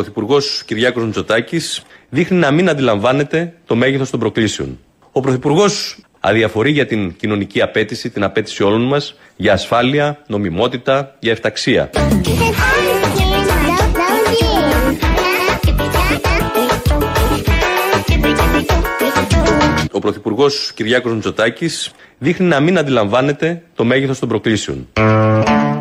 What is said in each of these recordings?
Ο Πρωθυπουργός Κυριάκος Μητσοτάκης δείχνει να μην αντιλαμβάνεται το μέγεθος των προκλήσεων. Ο Πρωθυπουργός αδιαφορεί για την κοινωνική απέτηση, την απέτηση όλων μας για ασφάλεια, νομιμότητα, για εφταξία. Ο Πρωθυπουργός Κυριάκος Μητσοτάκης δείχνει να μην αντιλαμβάνεται το μέγεθος των προκλήσεων.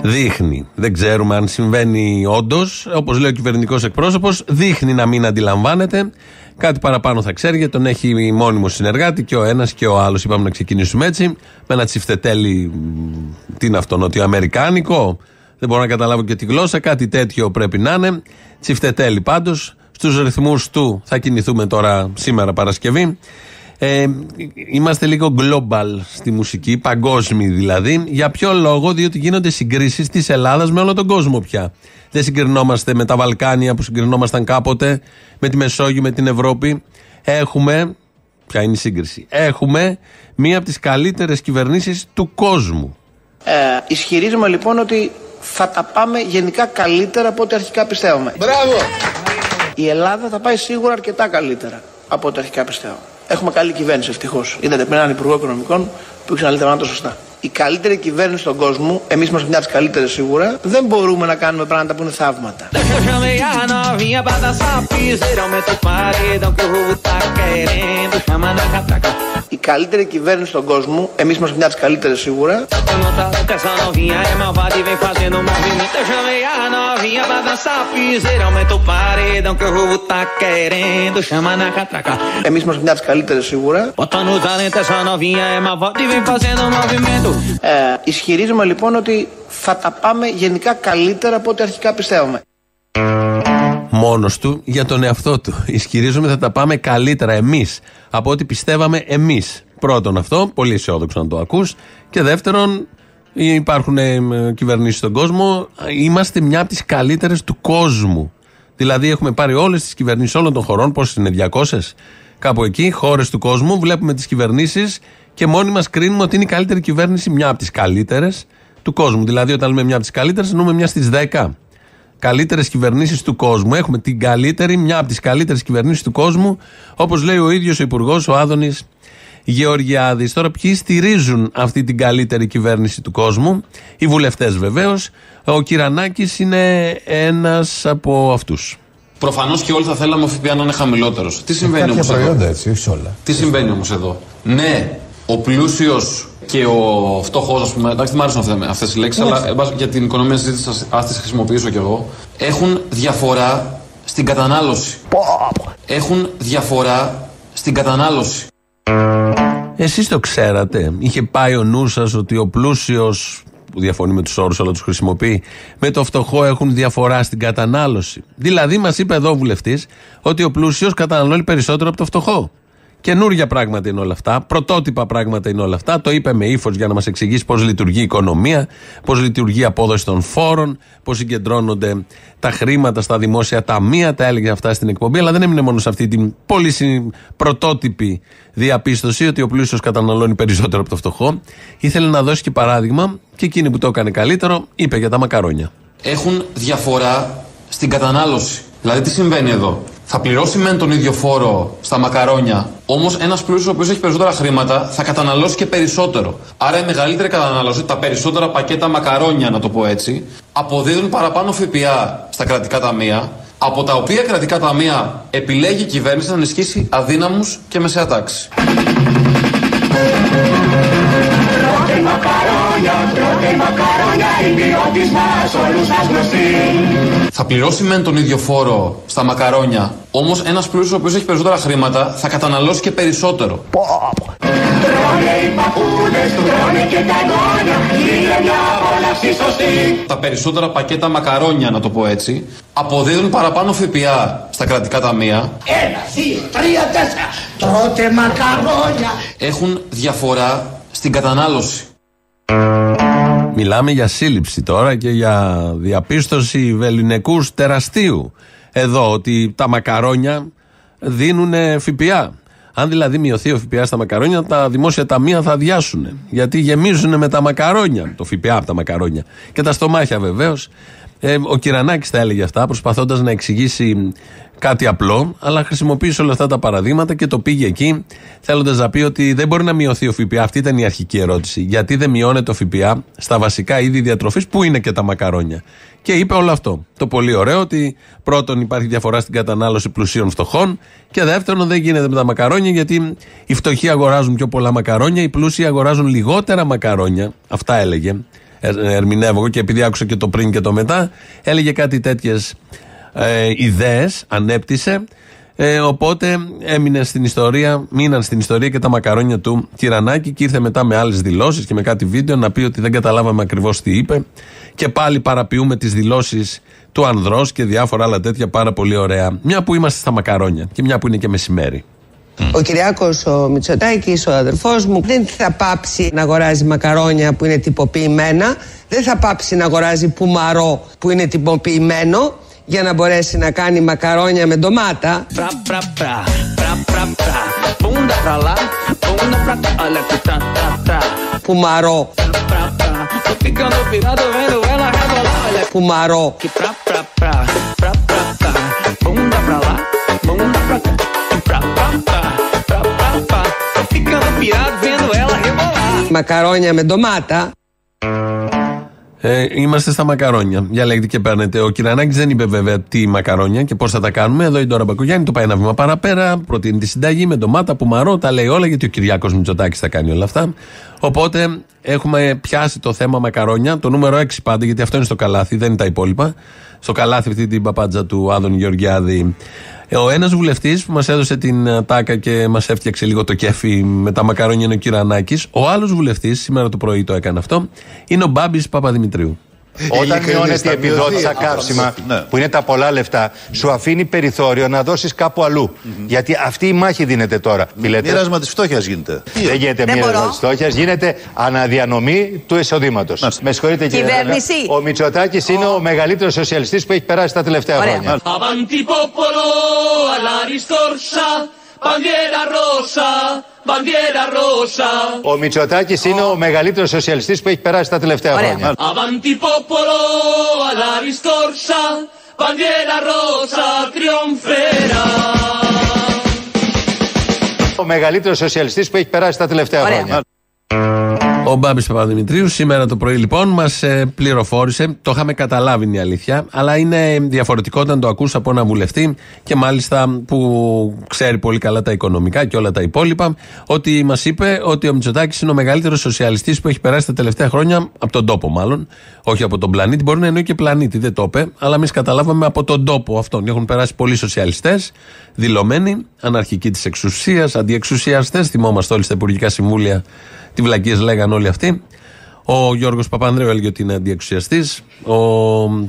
Δείχνει. Δεν ξέρουμε αν συμβαίνει όντως. Όπως λέει ο κυβερνητικός εκπρόσωπος, δείχνει να μην αντιλαμβάνεται. Κάτι παραπάνω θα ξέρει γιατί τον έχει μόνιμο συνεργάτη και ο ένας και ο άλλος. Είπαμε να ξεκινήσουμε έτσι. Με ένα τσιφτετέλι. Τι είναι αυτό, νοτιοαμερικάνικο. Δεν μπορώ να καταλάβω και τη γλώσσα. Κάτι τέτοιο πρέπει να είναι. Τσιφτετέλι πάντως. Στους ρυθμούς του θα κινηθούμε τώρα σήμερα Παρασκευή. Ε, είμαστε λίγο global στη μουσική, παγκόσμιοι δηλαδή. Για ποιο λόγο, διότι γίνονται συγκρίσεις της Ελλάδας με όλο τον κόσμο πια. Δεν συγκρινόμαστε με τα Βαλκάνια που συγκρινόμασταν κάποτε, με τη Μεσόγειο, με την Ευρώπη. Έχουμε. Ποια είναι η σύγκριση. Έχουμε μία από τις καλύτερες κυβερνήσεις του κόσμου. Ε, ισχυρίζομαι λοιπόν ότι θα τα πάμε γενικά καλύτερα από ό,τι αρχικά πιστεύουμε. Μπράβο! Η Ελλάδα θα πάει σίγουρα αρκετά καλύτερα από ό,τι αρχικά πιστεύουμε. Έχουμε καλή κυβέρνηση ευτυχώς. Είδατε πριν έναν Υπουργό Οικονομικών που ήξερε να λέτε σωστά. Η καλύτερη κυβέρνηση στον κόσμο, εμείς είμαστε μια από τις καλύτερες σίγουρα, δεν μπορούμε να κάνουμε πράγματα που είναι θαύματα. Η καλύτερη κυβέρνηση στον κόσμο, εμείς είμαστε μια από τις καλύτερες σίγουρα. Εμείς είμαστε μια από τις καλύτερες σίγουρα. Ε, ισχυρίζομαι λοιπόν ότι θα τα πάμε γενικά καλύτερα από ό,τι αρχικά πιστεύουμε. Μόνος του για τον εαυτό του. Ισχυρίζομαι θα τα πάμε καλύτερα εμείς από ό,τι πιστεύαμε εμείς. Πρώτον αυτό, πολύ αισιόδοξο να το ακούς. Και δεύτερον, υπάρχουν ε, κυβερνήσεις στον κόσμο. Είμαστε μια από τις καλύτερες του κόσμου. Δηλαδή, έχουμε πάρει όλες τις κυβερνήσεις όλων των χωρών, πόσες είναι, 200, κάπου εκεί, χώρες του κόσμου. Βλέπουμε τις κυβερνήσεις και μόνοι μας κρίνουμε ότι είναι η καλύτερη κυβέρνηση, μια από τις καλύτερες του κόσμου. Δηλαδή, όταν λέμε μια από τις καλύτερες, εννοούμε μια στις 10 καλύτερες κυβερνήσεις του κόσμου. Έχουμε την καλύτερη, μια από τις καλύτερες κυβερνήσεις του κόσμου, όπως λέει ο ίδιος ο Υπουργός, ο Άδωνης Γεωργιάδης. Τώρα, ποιοι στηρίζουν αυτή την καλύτερη κυβέρνηση του κόσμου, οι βουλευτές βεβαίως. Ο Κυρανάκης είναι ένας από αυτούς. Προφανώς και όλοι θα θέλαμε ο ΦΠΑ να είναι χαμηλότερος. Τι συμβαίνει όμως εδώ; Έτσι, όχι όλα. Τι συμβαίνει όμως εδώ; Ναι, ο πλούσιος και ο φτωχός, ας πούμε, εντάξει, δεν μου άρεσαν αυτές οι λέξεις, αλλά για την οικονομία συζήτηση ας τις χρησιμοποιήσω κι εγώ. Έχουν διαφορά στην κατανάλωση. Έχουν διαφορά στην κατανάλωση. Εσείς το ξέρατε. Είχε πάει ο νους σας ότι ο πλούσιος, που διαφωνεί με τους όρους, αλλά τους χρησιμοποιεί, με το φτωχό έχουν διαφορά στην κατανάλωση. Δηλαδή, μας είπε εδώ ο βουλευτής ότι ο πλούσιος καταναλώνει περισσότερο από το φτωχό. Καινούργια πράγματα είναι όλα αυτά. Πρωτότυπα πράγματα είναι όλα αυτά. Το είπε με ύφος για να μας εξηγήσει πώς λειτουργεί η οικονομία, πώς λειτουργεί η απόδοση των φόρων, πώς συγκεντρώνονται τα χρήματα στα δημόσια ταμεία. Τα έλεγε αυτά στην εκπομπή, αλλά δεν έμεινε μόνο σε αυτή την πολύ πρωτότυπη διαπίστωση ότι ο πλούσιος καταναλώνει περισσότερο από το φτωχό. Ήθελε να δώσει και παράδειγμα και εκείνη που το έκανε καλύτερο είπε για τα μακαρόνια. Έχουν διαφορά στην κατανάλωση. Δηλαδή, τι συμβαίνει εδώ; Θα πληρώσει μεν τον ίδιο φόρο στα μακαρόνια, όμως ένας πλούσιος ο οποίος έχει περισσότερα χρήματα θα καταναλώσει και περισσότερο. Άρα η μεγαλύτερη κατανάλωση, τα περισσότερα πακέτα μακαρόνια, να το πω έτσι, αποδίδουν παραπάνω ΦΠΑ στα κρατικά ταμεία, από τα οποία κρατικά ταμεία επιλέγει η κυβέρνηση να ενισχύσει αδύναμους και μεσαία τάξη μακαρόνια, τρώτε μακαρόνια, η ποιότης μας όλους μας γνωστή. Θα πληρώσει μεν τον ίδιο φόρο στα μακαρόνια, όμως ένας πλούσιος ο οποίος έχει περισσότερα χρήματα θα καταναλώσει και περισσότερο. Τρώνε οι παππούδες του, τρώνε και τα γόνια, είναι μια απόλαυση σωστή. Τα περισσότερα πακέτα μακαρόνια, να το πω έτσι, αποδίδουν παραπάνω ΦΠΑ στα κρατικά ταμεία. Ένα, δύο, τρία, τέσσερα, τρώτε μακαρόνια. Έχουν διαφορά στην κατανάλωση. Μιλάμε για σύλληψη τώρα και για διαπίστωση βεληνικούς τεραστίου. Εδώ ότι τα μακαρόνια δίνουν ΦΠΑ. Αν δηλαδή μειωθεί ο ΦΠΑ στα μακαρόνια, τα δημόσια ταμεία θα αδειάσουν. Γιατί γεμίζουν με τα μακαρόνια. Το ΦΠΑ από τα μακαρόνια. Και τα στομάχια βεβαίως. Ε, ο Κυρανάκης τα έλεγε αυτά, προσπαθώντας να εξηγήσει κάτι απλό, αλλά χρησιμοποίησε όλα αυτά τα παραδείγματα και το πήγε εκεί, θέλοντας να πει ότι δεν μπορεί να μειωθεί ο ΦΠΑ. Αυτή ήταν η αρχική ερώτηση. Γιατί δεν μειώνεται ο ΦΠΑ στα βασικά είδη διατροφής, που είναι και τα μακαρόνια. Και είπε όλο αυτό. Το πολύ ωραίο ότι πρώτον υπάρχει διαφορά στην κατανάλωση πλουσίων φτωχών και δεύτερον δεν γίνεται με τα μακαρόνια γιατί οι φτωχοί αγοράζουν πιο πολλά μακαρόνια, οι πλούσιοι αγοράζουν λιγότερα μακαρόνια. Αυτά έλεγε. Ε, ερμηνεύω εγώ και επειδή άκουσα και το πριν και το μετά, έλεγε κάτι τέτοιες ε, ιδέες, ανέπτυσε. Ε, οπότε έμεινε στην ιστορία, μείναν στην ιστορία και τα μακαρόνια του Κυρανάκη και ήρθε μετά με άλλες δηλώσεις και με κάτι βίντεο να πει ότι δεν καταλάβαμε ακριβώς τι είπε. Και πάλι παραποιούμε τις δηλώσεις του Ανδρός και διάφορα άλλα τέτοια πάρα πολύ ωραία. Μια που είμαστε στα μακαρόνια και μια που είναι και μεσημέρι. Ο Κυριάκος ο Μητσοτάκης, ο αδερφός μου, δεν θα πάψει να αγοράζει μακαρόνια που είναι τυποποιημένα. Δεν θα πάψει να αγοράζει πουμαρό που είναι τυποποιημένο για να μπορέσει να κάνει μακαρόνια με ντομάτα. Πουμαρό. Πουμαρό. Μακαρόνια με ντομάτα. Ε, είμαστε στα μακαρόνια. Για λέγεται και παίρνετε. Ο Κυρανάκης δεν είπε βέβαια τι μακαρόνια και πώς θα τα κάνουμε. Εδώ η Ντόρα Μπακογιάννη το πάει ένα βήμα παραπέρα. Προτείνει τη συνταγή με ντομάτα, πουμαρό, τα λέει όλα γιατί ο Κυριάκος Μητσοτάκης θα κάνει όλα αυτά. Οπότε έχουμε πιάσει το θέμα μακαρόνια, το νούμερο 6 πάντα, γιατί αυτό είναι στο καλάθι, δεν είναι τα υπόλοιπα. Στο καλάθι αυτή την παπάντζα του Άδων Γεωργιάδη ε, ο ένας βουλευτής που μας έδωσε την ε, τάκα και μας έφτιαξε λίγο το κέφι με τα μακαρόνια είναι ο Κυρανάκης. Ο άλλος βουλευτής, σήμερα το πρωί το έκανε αυτό, είναι ο Μπάμπης Παπαδημητρίου. Όταν μειώνεται η επιδότηση στα καύσιμα, ναι. που είναι τα πολλά λεφτά, σου αφήνει περιθώριο να δώσεις κάπου αλλού. Γιατί αυτή η μάχη δίνεται τώρα. Μοίρασμα της φτώχειας γίνεται. Δεν γίνεται μοίρασμα της φτώχειας, γίνεται αναδιανομή του εισοδήματος. Με συγχωρείτε κύριε Κυβέρνηση. Ο Μητσοτάκης είναι ο μεγαλύτερος σοσιαλιστής που έχει περάσει τα τελευταία χρόνια. Bandiera rosa. Ο Μητσοτάκης είναι ο μεγαλύτερος σοσιαλιστής που έχει περάσει τα τελευταία χρόνια. Avanti popolo alla riscorsa. Bandiera rosa trionferà. Ο μεγαλύτερος σοσιαλιστής που έχει περάσει τα τελευταία χρόνια. Ο Μπάμπης Παπαδημητρίου σήμερα το πρωί λοιπόν μας ε, πληροφόρησε. Το είχαμε καταλάβει είναι η αλήθεια. Αλλά είναι διαφορετικό όταν το ακούσει από ένα βουλευτή και μάλιστα που ξέρει πολύ καλά τα οικονομικά και όλα τα υπόλοιπα. Ότι μας είπε ότι ο Μητσοτάκης είναι ο μεγαλύτερος σοσιαλιστής που έχει περάσει τα τελευταία χρόνια από τον τόπο, μάλλον. Όχι από τον πλανήτη. Μπορεί να εννοεί και πλανήτη, δεν το είπε. Αλλά εμείς καταλάβαμε από τον τόπο αυτόν. Έχουν περάσει πολλοί σοσιαλιστές, δηλωμένοι, αναρχικοί της εξουσίας, αντιεξουσιαστές. Θυμόμαστε όλοι στα υπουργικά συμβούλια τι βλακίες λέγανε όλοι αυτοί. Ο Γιώργος Παπανδρέου έλεγε ότι είναι αντιεξουσιαστής.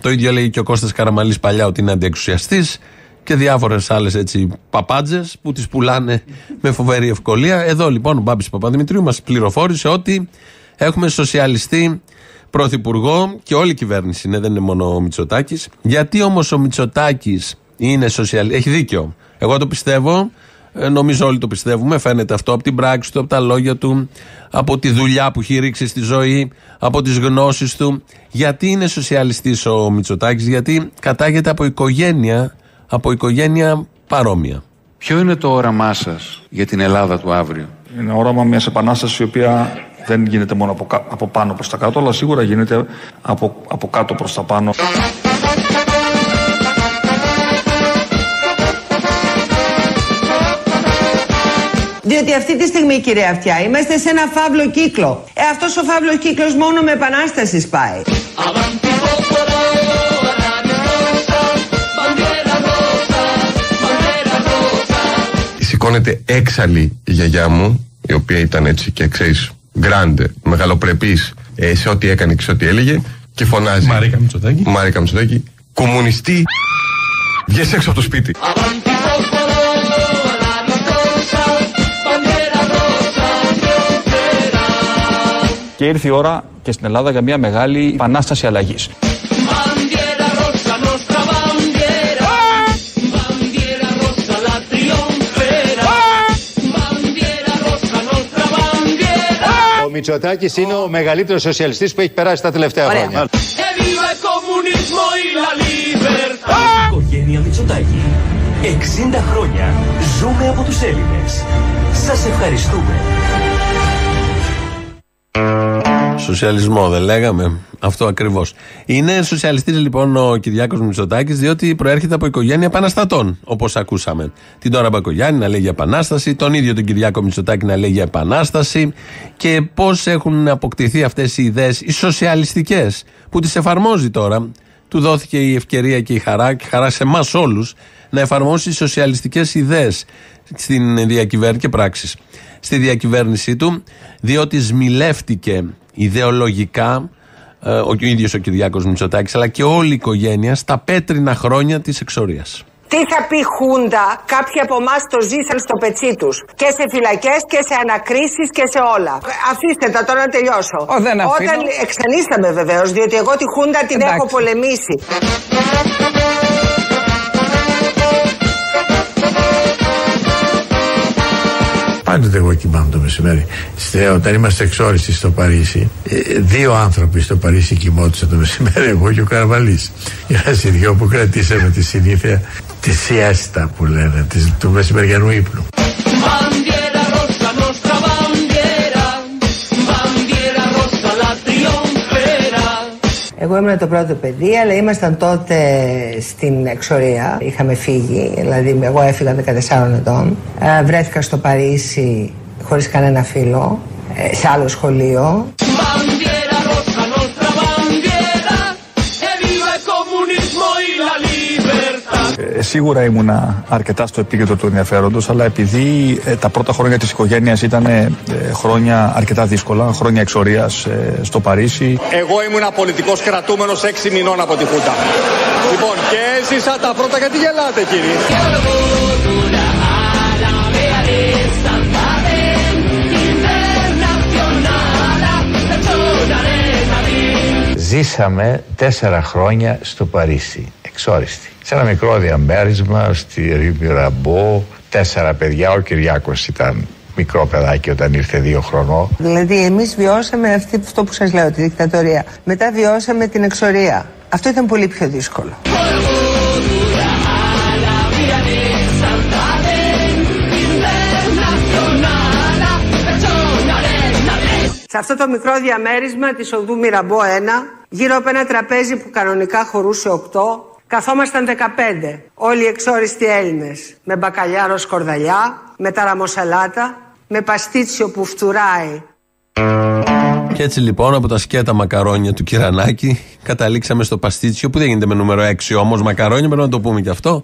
Το ίδιο λέει και ο Κώστας Καραμαλής παλιά ότι είναι αντιεξουσιαστής. Και διάφορες άλλες έτσι παπάντζες που τις πουλάνε με φοβερή ευκολία. Εδώ λοιπόν ο Μπάμπης Παπαδημητρίου μας πληροφόρησε ότι έχουμε σοσιαλιστή πρωθυπουργό και όλη η κυβέρνηση είναι, δεν είναι μόνο ο Μητσοτάκης. Γιατί όμως ο Μητσοτάκης είναι σοσιαλιστή, έχει δίκιο. Εγώ το πιστεύω ε, νομίζω όλοι το πιστεύουμε. Φαίνεται αυτό από την πράξη του, από τα λόγια του, από τη δουλειά που έχει ρίξει στη ζωή, από τις γνώσεις του. Γιατί είναι σοσιαλιστής ο Μητσοτάκης, Γιατί κατάγεται από οικογένεια, από οικογένεια παρόμοια. Ποιο είναι το όραμά σας για την Ελλάδα του αύριο, Είναι όραμα μιας επανάστασης η οποία δεν γίνεται μόνο από, από πάνω προς τα κάτω, αλλά σίγουρα γίνεται από, από κάτω προς τα πάνω. Διότι αυτή τη στιγμή, κυρία Αυτιά, είμαστε σε ένα φαύλο κύκλο. Ε, αυτός ο φαύλος κύκλος μόνο με επανάστασης πάει. Σηκώνεται έξαλλη η γιαγιά μου, η οποία ήταν έτσι και ξέρεις, γκράντε, μεγαλοπρεπής ε, σε ό,τι έκανε και σε ό,τι έλεγε και φωνάζει Μαρίκα Μητσοτάκη Μαρίκα Μητσοτάκη Κομμουνιστή Βγες έξω από το σπίτι Και ήρθε η ώρα και στην Ελλάδα για μια μεγάλη επανάσταση αλλαγής. Ο Μητσοτάκης είναι ο μεγαλύτερος σοσιαλιστής που έχει περάσει τα τελευταία χρόνια. Οικογένεια Μητσοτάκη. 60 χρόνια ζούμε από τους Έλληνες. Σας ευχαριστούμε. Σοσιαλισμό δεν λέγαμε. Αυτό ακριβώς. Είναι σοσιαλιστής λοιπόν ο Κυριάκος Μητσοτάκης, διότι προέρχεται από οικογένεια επαναστατών, όπως ακούσαμε. Την τώρα Μπακογιάννη να λέγει Επανάσταση, τον ίδιο τον Κυριάκο Μητσοτάκη να λέγει Επανάσταση και πώς έχουν αποκτηθεί αυτές οι ιδέες, οι σοσιαλιστικές, που τις εφαρμόζει τώρα. Του δόθηκε η ευκαιρία και η χαρά, και χαρά σε εμάς όλους, να εφαρμόσει σοσιαλιστικές ιδέες στην διακυβέρνηση και πράξεις στη διακυβέρνησή του, διότι σμιλεύτηκε ιδεολογικά ε, ο ίδιος ο Κυριάκος Μητσοτάκης αλλά και όλη η οικογένεια στα πέτρινα χρόνια της εξορίας. Τι θα πει Χούντα, κάποιοι από εμάς το ζήσαν στο πετσί τους. Και σε φυλακές και σε ανακρίσεις και σε όλα. Αφήστε τα τώρα να τελειώσω. Ο, δεν Όταν εξανίσταμε βεβαίως, διότι εγώ τη Χούντα την Εντάξει. έχω πολεμήσει. Πάντοτε εγώ κοιμάμαι το μεσημέρι. Στε, όταν είμαστε εξόριστοι στο Παρίσι, ε, δύο άνθρωποι στο Παρίσι κοιμόντουσαν το μεσημέρι, εγώ και ο Καρβαλής. Είμαστε δυο που κρατήσαμε τη συνήθεια τη σιέστα που λένε, της, του μεσημεριανού ύπνου. Εγώ ήμουν το πρώτο παιδί, αλλά ήμασταν τότε στην εξορία. Είχαμε φύγει, δηλαδή εγώ έφυγα 14 ετών. Ε, βρέθηκα στο Παρίσι χωρίς κανένα φίλο, ε, σε άλλο σχολείο. Σίγουρα ήμουνα αρκετά στο επίκεντρο του ενδιαφέροντος, αλλά επειδή ε, τα πρώτα χρόνια της οικογένειας ήταν ε, χρόνια αρκετά δύσκολα, χρόνια εξορίας ε, στο Παρίσι. Εγώ ήμουν πολιτικός κρατούμενος 6 μηνών από τη Χούτα. Λοιπόν, και έζησα τα πρώτα γιατί γελάτε κύριε. Ζήσαμε τέσσερα χρόνια στο Παρίσι, εξόριστοι. Σε ένα μικρό διαμέρισμα στη Ρήμη Ραμπό, τέσσερα παιδιά, ο Κυριάκος ήταν μικρό παιδάκι όταν ήρθε δύο χρονών. Δηλαδή εμείς βιώσαμε αυτή, αυτό που σας λέω, τη δικτατορία. Μετά βιώσαμε την εξορία. Αυτό ήταν πολύ πιο δύσκολο. Σε αυτό το μικρό διαμέρισμα της οδού Μυραμπό 1, γύρω από ένα τραπέζι που κανονικά χωρούσε 8, καθόμασταν 15. Όλοι οι εξόριστοι Έλληνες. Με μπακαλιάρο σκορδαλιά, με ταραμοσαλάτα, με παστίτσιο που φτουράει. Και έτσι λοιπόν από τα σκέτα μακαρόνια του Κυρανάκη καταλήξαμε στο παστίτσιο που δεν γίνεται με νούμερο 6 όμως μακαρόνια, πρέπει να το πούμε και αυτό.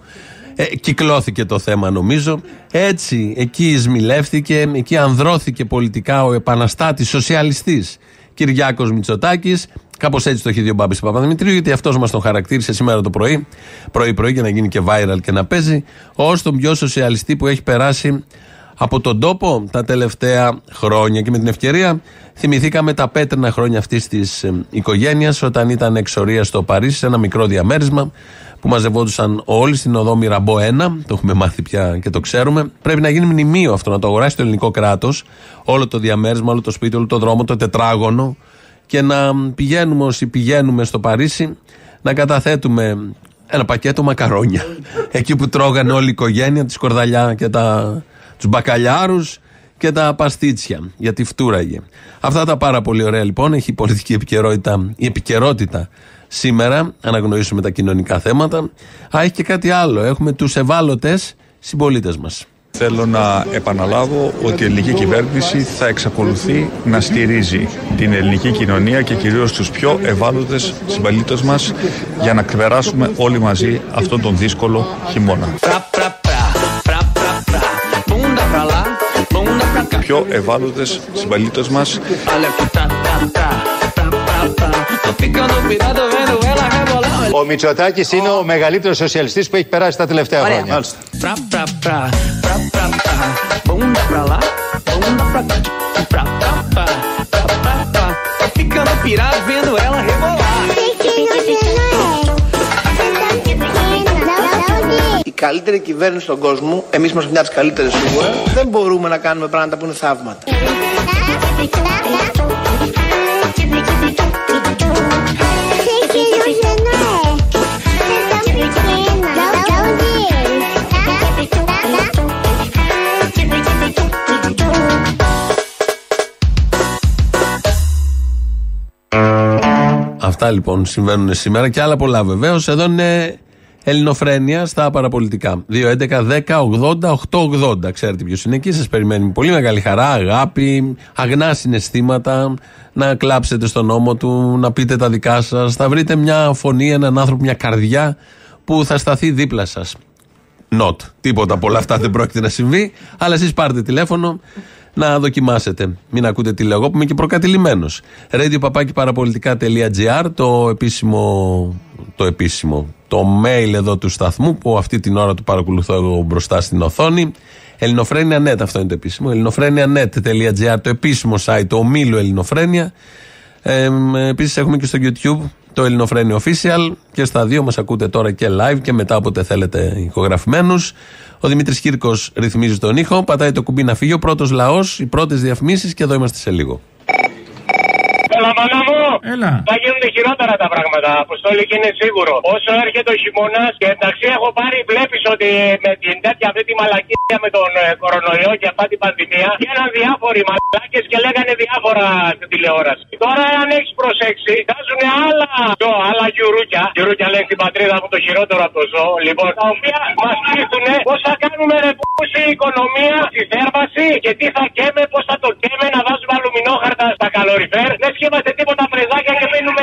Ε, κυκλώθηκε το θέμα νομίζω. Έτσι, εκεί εισμιλεύτηκε, εκεί ανδρώθηκε πολιτικά ο επαναστάτης σοσιαλιστής Κυριάκος Μητσοτάκης. Κάπως έτσι το έχει δει ο Μπάμπης Παπαδημητρίου, γιατί αυτός μας τον χαρακτήρισε σήμερα το πρωί, πρωί-πρωί για να γίνει και viral και να παίζει, ω τον πιο σοσιαλιστή που έχει περάσει από τον τόπο τα τελευταία χρόνια. Και με την ευκαιρία θυμηθήκαμε τα πέτρινα χρόνια αυτής της ε, οικογένειας, όταν ήταν εξορία στο Παρίσι, σε ένα μικρό διαμέρισμα που μαζευόντουσαν όλοι στην οδό Μυραμπό 1. Το έχουμε μάθει πια και το ξέρουμε. Πρέπει να γίνει μνημείο αυτό, να το αγοράσει το ελληνικό κράτος. Όλο το διαμέρισμα, όλο το σπίτι, όλο το δρόμο, το τετράγωνο. Και να πηγαίνουμε όσοι πηγαίνουμε στο Παρίσι, να καταθέτουμε ένα πακέτο μακαρόνια. Εκεί που τρώγανε όλη η οικογένεια, τη σκορδαλιά και τα, τους μπακαλιάρους και τα παστίτσια, γιατί φτούραγε. Αυτά τα πάρα πολύ ωραία λοιπόν, έχει η πολιτική επικαιρότητα, η επικαιρότητα σήμερα, αναγνωρίσουμε τα κοινωνικά θέματα. Α, έχει και κάτι άλλο, έχουμε τους ευάλωτες συμπολίτες μας. Θέλω να επαναλάβω ότι η ελληνική κυβέρνηση θα εξακολουθεί να στηρίζει την ελληνική κοινωνία και κυρίως τους πιο ευάλωτες συμπαλίτες μας για να ξεπεράσουμε όλοι μαζί αυτόν τον δύσκολο χειμώνα. Πιο ευάλωτες συμπαλίτες μας Ο Μητσοτάκης είναι ο μεγαλύτερος σοσιαλιστής που έχει περάσει τα τελευταία Ωραία. χρόνια. Η καλύτερη κυβέρνηση στον κόσμο, εμείς είμαστε μια από τις καλύτερες σίγουρα, δεν μπορούμε να κάνουμε πράγματα που είναι θαύματα. Αυτά λοιπόν συμβαίνουν σήμερα και άλλα πολλά βεβαίως. Εδώ είναι Ελληνοφρένια στα παραπολιτικά. 2.11.10.80.880. Ξέρετε ποιος είναι εκεί. Σας περιμένει πολύ μεγάλη χαρά, αγάπη, αγνά συναισθήματα. Να κλάψετε στον νόμο του, να πείτε τα δικά σας. Θα βρείτε μια φωνή, έναν άνθρωπο, μια καρδιά που θα σταθεί δίπλα σας. Not. Τίποτα από όλα αυτά δεν πρόκειται να συμβεί. Αλλά εσείς πάρτε τηλέφωνο να δοκιμάσετε. Μην ακούτε τι λέω εγώ που είμαι και προκατηλημένος. radio το επίσημο, το επίσημο, το mail εδώ του σταθμού που αυτή την ώρα του παρακολουθώ εγώ μπροστά στην οθόνη. Ελληνοφρένια.net, αυτό είναι το επίσημο. Ελληνοφρένια.net.gr, το επίσημο site, το ομίλου Ελληνοφρένια. Ε, Επίσης έχουμε και στο YouTube το Ελληνοφρένιο Official και στα δύο μας ακούτε τώρα και live και μετά όποτε θέλετε ηχογραφημένους. Ο Δημήτρης Κύρκος ρυθμίζει τον ήχο, πατάει το κουμπί να φύγει. Ο πρώτος λαός, οι πρώτες διαφημίσεις και εδώ είμαστε σε λίγο. Έλα, μάνα μου! Έλα. Θα γίνουν χειρότερα τα πράγματα. Αποστόλη και είναι σίγουρο. Όσο έρχεται ο χειμώνας και εντάξει έχω πάρει, βλέπεις ότι με την τέτοια αυτή τη μαλακία με τον ε, κορονοϊό και αυτά την πανδημία γίνανε διάφοροι μαλάκες και λέγανε διάφορα στην τηλεόραση. Τώρα, αν έχεις προσέξει, βγάζουν άλλα ζώα, άλλα γιουρούκια. Γιουρούκια λέει στην πατρίδα μου το χειρότερο από το ζώο. Λοιπόν, τα οποία μας πείθουν πώς θα κάνουμε ρεπούση οικονομία στη θέρμαση και τι θα καίμε, πώς θα το καίμε να βάζουμε αλουμινόχαρτα στα καλοριφέρ. Δεν είμαστε τίποτα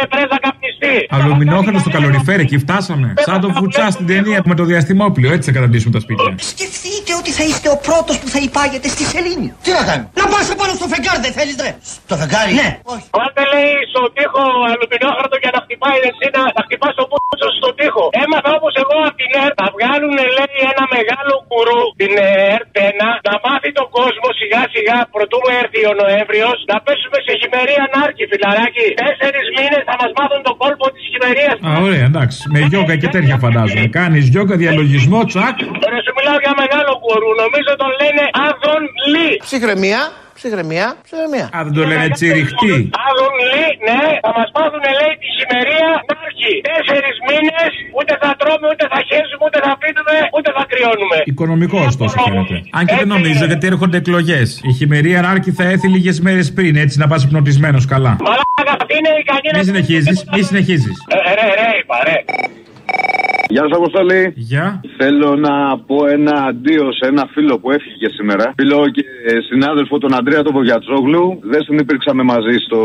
πρεζάκια και μείνουμε πρέζα καπνιστή. Αλουμινόχαρτο στο καλοριφέρ, εκεί φτάσαμε. Σαν το φουτσά στην ταινία με το διαστημόπλιο, έτσι θα καταντήσουμε τα σπίτια. Σκεφτείτε ότι θα είστε ο πρώτος που θα υπάγεται στη σελήνη. Τι να κάνει. Να πας πάνω στο φεγγάρι, δεν θέλεις ρε. Στο φεγγάρι, ναι. Όχι. Βάλτε λέει στον τοίχο αλουμινόχαρτο για να χτυπάει εσύ να, να χτυπά το πούτσο στον τοίχο. Έμαθα όπως εγώ από την ΕΡΤ να βγάλουν λέει ένα μεγάλο κουρού την ΕΡΤ 1 να μάθει τον κόσμο σιγά σιγά πρωτού μου έρθει ο Νοέμβριος να πέσουμε σε χειμερία νάρκη φιλαράκι. Τέσσερις μήνες θα μας μάθουν τον κόλπο της χειμερία. Α, ωραία, εντάξει. Με γιόγκα και τέτοια φαντάζομαι. Κάνεις γιόγκα, διαλογισμό, τσακ. Τώρα σου μιλάω για μεγάλο κουρού. Νομίζω τον λένε Άδων Λί. Ψυχραιμία, ψυχραιμία, ψυχραιμία. Α, δεν το λένε έτσι ρηχτή. Άδων Λί, ναι, θα μας μάθουν λέει τη χειμερία νάρκη. Τέσσερις μήνες ούτε θα τρώμε, ούτε θα χέζουμε, ούτε θα πίνουμε, ούτε θα κρυώνουμε. Οικονομικό ωστόσο φαίνεται. Αν και δεν νομίζω γιατί έρχονται εκλογές. Η χειμερία Νάρκη θα έρθει λίγες μέρες πριν, έτσι να πας πνοτισμένος καλά. Μαλάκα, αυτή είναι η κανένα. Μη συνεχίζεις, μη συνεχίζεις. Ε, ρε, ρε, είπα, ρε. Γεια σας, Αποστολή. Γεια. Θέλω να πω ένα αντίο σε ένα φίλο που έφυγε σήμερα. Φίλο και συνάδελφο τον Αντρέα τον Βογιατζόγλου. Δεν συνυπήρξαμε μαζί στο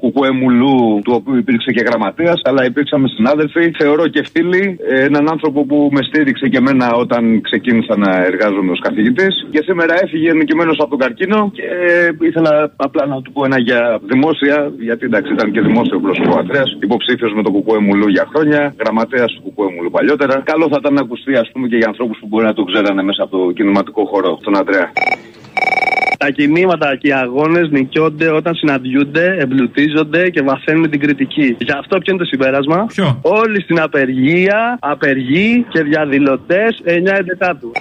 Κουκουέ Μουλού, του οποίου υπήρξε και γραμματέας, αλλά υπήρξαμε συνάδελφοι. Θεωρώ και φίλοι. Έναν άνθρωπο που με στήριξε και εμένα όταν ξεκίνησα να εργάζομαι ως καθηγητής. Και σήμερα έφυγε νικημένο από τον καρκίνο και ήθελα απλά να του πω ένα για δημόσια, γιατί εντάξει ήταν και δημόσιο πρόσωπο Αντρέα. Υποψήφιος με το Κουκουέ Μουλού για χρόνια, γραμματέας του Κουκουέ Μουλού παλιότερα. Καλό θα ήταν να ακουστεί, ας πούμε, και για ανθρώπους που μπορεί να το ξέρανε μέσα από το κινηματικό χώρο, τον Αντρέα. Τα κινήματα και οι αγώνες νικιώνται όταν συναντιούνται, εμπλουτίζονται και βαθαίνουν την κριτική. Γι' αυτό ποιο είναι το συμπέρασμα; Ποιο; Όλοι στην απεργία, απεργοί και διαδηλωτές 9-11.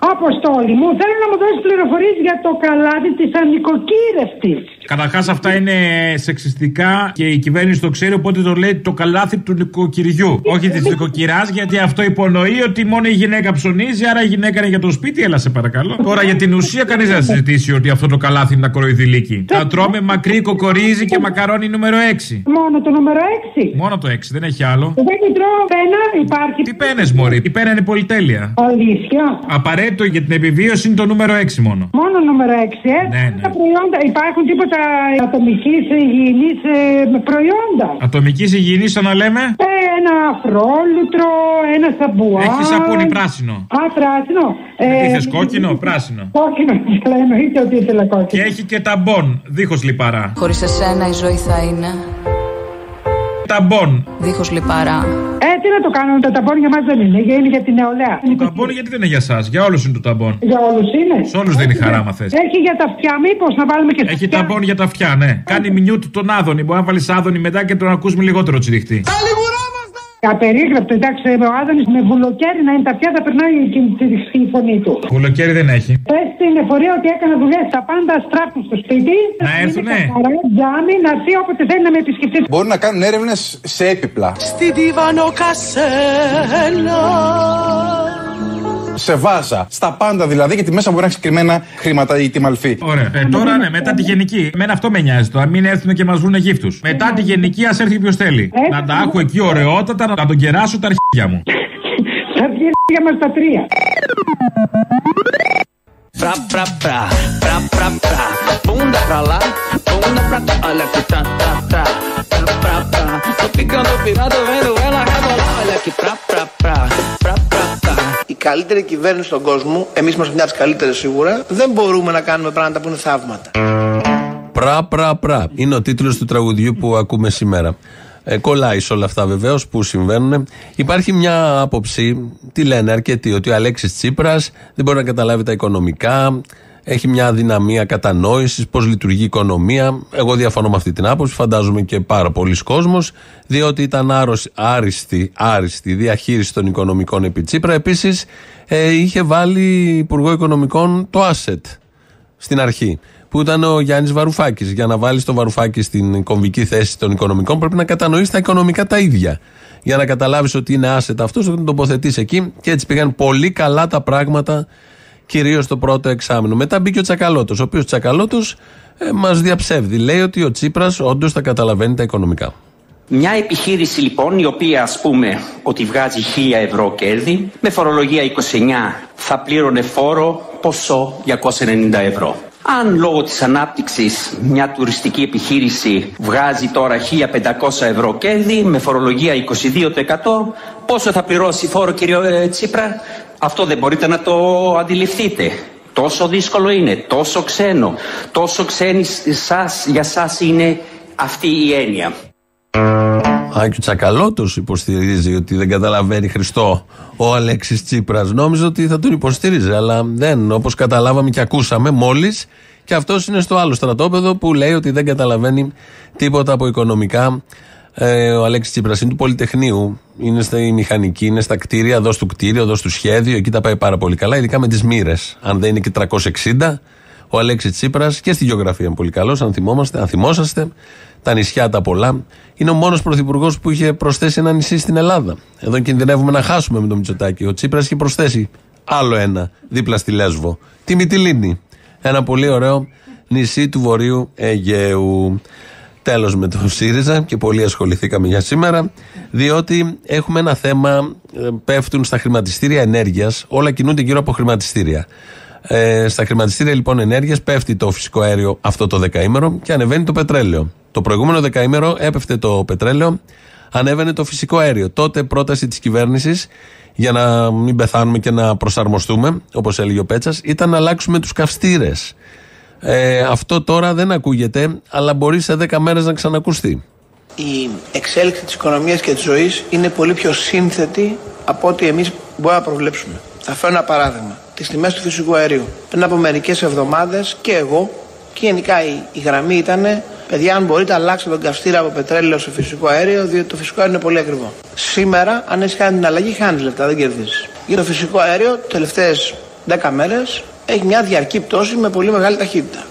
Αποστόλη μου, θέλω να μου δώσεις πληροφορίες για το καλάδι της ανοικοκύρευτη. Καταρχάς αυτά είναι σεξιστικά και η κυβέρνηση το ξέρει, οπότε το λέει το καλάθι του νοικοκυριού. Όχι της νοικοκυράς, γιατί αυτό υπονοεί ότι μόνο η γυναίκα ψωνίζει, άρα η γυναίκα είναι για το σπίτι, έλα σε παρακαλώ. Τώρα για την ουσία κανείς δεν θα συζητήσει ότι αυτό το καλάθι είναι ακροϊδηλίκι. Θα τρώμε μακρύ κοκορίζι και μακαρόνι νούμερο 6. Μόνο το νούμερο 6. Μόνο το 6, δεν έχει άλλο. Δεν τρώω πένα, υπάρχει. Τι πένες, Μωρή, η πένα είναι πολυτέλεια. Αλήθεια; Απαραίτητο για την επιβίωση είναι το νούμερο 6 μόνο. Μόνο νούμερο 6, ε; Ναι, ναι. Τα προϊόντα υπάρχουν τίποτα ατομική υγιεινή ε, προϊόντα. Ατομική υγιεινή, να λέμε; Ε, ένα αφρόλουτρο, ένα σαμπουά. Έχει σαπούνι πράσινο. Α, πράσινο. Ε, Ήθελε κόκκινο, πράσινο. Κόκκινο, αλλά εννοείται ότι ήθελα κόκκινο. Και έχει και ταμπον, δίχως λιπαρά. Χωρίς εσένα η ζωή θα είναι. Ταμπον. Δίχως λιπαρά. Ε, τι να το κάνουμε, το ταμπόν για μας δεν είναι, είναι για την νεολαία. Το ταμπον γιατί δεν είναι για εσά, για όλους είναι το ταμπον. Για όλους είναι. Σε όλους δίνει χαρά, μα θες. Έχει για τα αυτιά, μήπως να βάλουμε και στα Έχει αυτιά. ταμπον για τα αυτιά, ναι. Κάνει μηνιού του τον Άδωνη. Μπορεί να βάλεις Άδωνη μετά και τον ακούς με λιγότερο τσιριχτή. Απερίγραπτο, εντάξει, ο Άδωνης με βουλοκαίρι να είναι τα αυτιά, θα περνάει και τη ρηχτή φωνή του. Βουλοκαίρι δεν έχει. Πες στην εφορία ότι έκανα δουλειά στα πάντα, στράφουν στο σπίτι. Να έρθουνε. Καθαρά, Τζάμι, να έρθει όποτε θέλει να με επισκεφτείς. Μπορούν να κάνουν έρευνες σε έπιπλα. Στην Τίβανο Κασένα σε βάζα, στα πάντα δηλαδή, γιατί μέσα μπορεί να έχει κρυμμένα χρήματα ή τη μαλφή. Ωραία. Ε, τώρα ναι, μετά τη γενική. Μένα αυτό με νοιάζει τώρα. Μην έρθουν και μας βρουν γύφτους. Μετά τη γενική, ας έρθει ποιος θέλει. Να τα έχω εκεί ωραιότατα, να τον κεράσω τα αρχίδια μου. Τα αρχίδια μας τα τρία. Pra, pra, pra, pra, pra, pra. Bunda pra lá, bunda pra cá. Olha que tá, tá, tá. Pra, pra, pra. Tô ficando pirado vendo ela rebolar. Olha que pra, pra, pra, pra, pra, pra. Η καλύτερη κυβέρνηση στον κόσμο, εμείς είμαστε μια από τι καλύτερες σίγουρα, δεν μπορούμε να κάνουμε πράγματα που είναι θαύματα. Πρα, πρα, πρα. Είναι ο τίτλος του τραγουδιού που ακούμε σήμερα. Ε, κολλάει σε όλα αυτά βεβαίως που συμβαίνουν. Υπάρχει μια άποψη, τι λένε αρκετοί, ότι ο Αλέξης Τσίπρας δεν μπορεί να καταλάβει τα οικονομικά, έχει μια αδυναμία κατανόησης, πώς λειτουργεί η οικονομία. Εγώ διαφωνώ με αυτή την άποψη, φαντάζομαι και πάρα πολλοί κόσμος, διότι ήταν άρρωσ- άριστη, άριστη διαχείριση των οικονομικών επί Τσίπρα. Επίσης, ε, είχε βάλει Υπουργό Οικονομικών το asset στην αρχή. Που ήταν ο Γιάννης Βαρουφάκης. Για να βάλεις το Βαρουφάκη στην κομβική θέση των οικονομικών, πρέπει να κατανοήσει τα οικονομικά τα ίδια. Για να καταλάβεις ότι είναι άσετα αυτός, να τον τοποθετείς εκεί. Και έτσι πήγαν πολύ καλά τα πράγματα, κυρίως το πρώτο εξάμεινο. Μετά μπήκε ο Τσακαλώτος, ο οποίος Τσακαλώτος ε, μας διαψεύδει. Λέει ότι ο Τσίπρας όντως τα καταλαβαίνει τα οικονομικά. Μια επιχείρηση λοιπόν η οποία ας πούμε ότι βγάζει 1000 ευρώ κέρδη με φορολογία 29 θα πλήρωνε φόρο ποσό 290 ευρώ. Αν λόγω της ανάπτυξης μια τουριστική επιχείρηση βγάζει τώρα 1500 ευρώ κέρδη με φορολογία 22% πόσο θα πληρώσει φόρο κύριο ε, Τσίπρα; Αυτό δεν μπορείτε να το αντιληφθείτε. Τόσο δύσκολο είναι, τόσο ξένο, τόσο ξένη σας, για σας είναι αυτή η έννοια. Α, και ο Τσακαλώτος υποστηρίζει ότι δεν καταλαβαίνει Χριστό ο Αλέξης Τσίπρας. Νόμιζα ότι θα τον υποστηρίζει, αλλά δεν. Όπως καταλάβαμε και ακούσαμε μόλις, και αυτός είναι στο άλλο στρατόπεδο που λέει ότι δεν καταλαβαίνει τίποτα από οικονομικά. Ε, ο Αλέξης Τσίπρας είναι του Πολυτεχνείου. Είναι στη μηχανική, είναι στα κτίρια, δώσ' του κτίριο, δώσ' του σχέδιο. Εκεί τα πάει πάρα πολύ καλά, ειδικά με τις μοίρες. Αν δεν είναι και 360, ο Αλέξης Τσίπρας και στη γεωγραφία είναι πολύ καλός. Αν, θυμόμαστε, αν θυμόσαστε, τα νησιά τα πολλά. Είναι ο μόνος πρωθυπουργός που είχε προσθέσει ένα νησί στην Ελλάδα. Εδώ κινδυνεύουμε να χάσουμε με το Μητσοτάκι. Ο Τσίπρας είχε προσθέσει άλλο ένα δίπλα στη Λέσβο. Τη Μυτιλίνη. Ένα πολύ ωραίο νησί του βορείου Αιγαίου. Τέλος με το ΣΥΡΙΖΑ και πολύ ασχοληθήκαμε για σήμερα, διότι έχουμε ένα θέμα, ε, πέφτουν στα χρηματιστήρια ενέργειας, όλα κινούνται γύρω από χρηματιστήρια. Ε, στα χρηματιστήρια λοιπόν ενέργειας πέφτει το φυσικό αέριο αυτό το δεκαήμερο και ανεβαίνει το πετρέλαιο. Το προηγούμενο δεκαήμερο έπεφτε το πετρέλαιο, ανέβαινε το φυσικό αέριο. Τότε πρόταση της κυβέρνησης για να μην πεθάνουμε και να προσαρμοστούμε, όπως έλεγε ο Πέτσας, ήταν να αλλάξουμε τους καυστήρες. Ε, αυτό τώρα δεν ακούγεται, αλλά μπορεί σε 10 μέρες να ξανακουστεί. Η εξέλιξη της οικονομίας και της ζωής είναι πολύ πιο σύνθετη από ό,τι εμείς μπορούμε να προβλέψουμε. Θα φέρω ένα παράδειγμα. Τις τιμές του φυσικού αερίου. Πριν από μερικές εβδομάδες και εγώ και γενικά η, η γραμμή ήταν παιδιά αν μπορείτε αλλάξτε τον καυστήρα από πετρέλαιο σε φυσικό αέριο διότι το φυσικό αέριο είναι πολύ ακριβό. Σήμερα αν έχεις κάνει την αλλαγή χάνεις λεπτά, δεν κερδίζεις. Για το φυσικό αέριο τις τελευταίες 10 μέρες έχει μια διαρκή πτώση με πολύ μεγάλη ταχύτητα.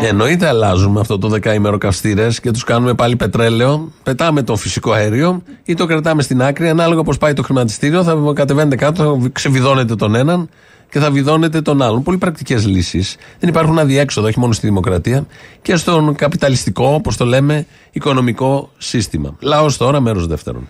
Εννοείται αλλάζουμε αυτό το δεκαήμερο καυστήρε και τους κάνουμε πάλι πετρέλαιο. Πετάμε το φυσικό αέριο ή το κρατάμε στην άκρη. Ανάλογα πώς πάει το χρηματιστήριο, θα κατεβαίνετε κάτω, θα ξεβιδώνετε τον έναν και θα βιδώνετε τον άλλον. Πολύ πρακτικές λύσεις. Δεν υπάρχουν αδιέξοδα, όχι μόνο στη δημοκρατία και στον καπιταλιστικό, όπως το λέμε, οικονομικό σύστημα. Λαός τώρα, μέρος δεύτερον.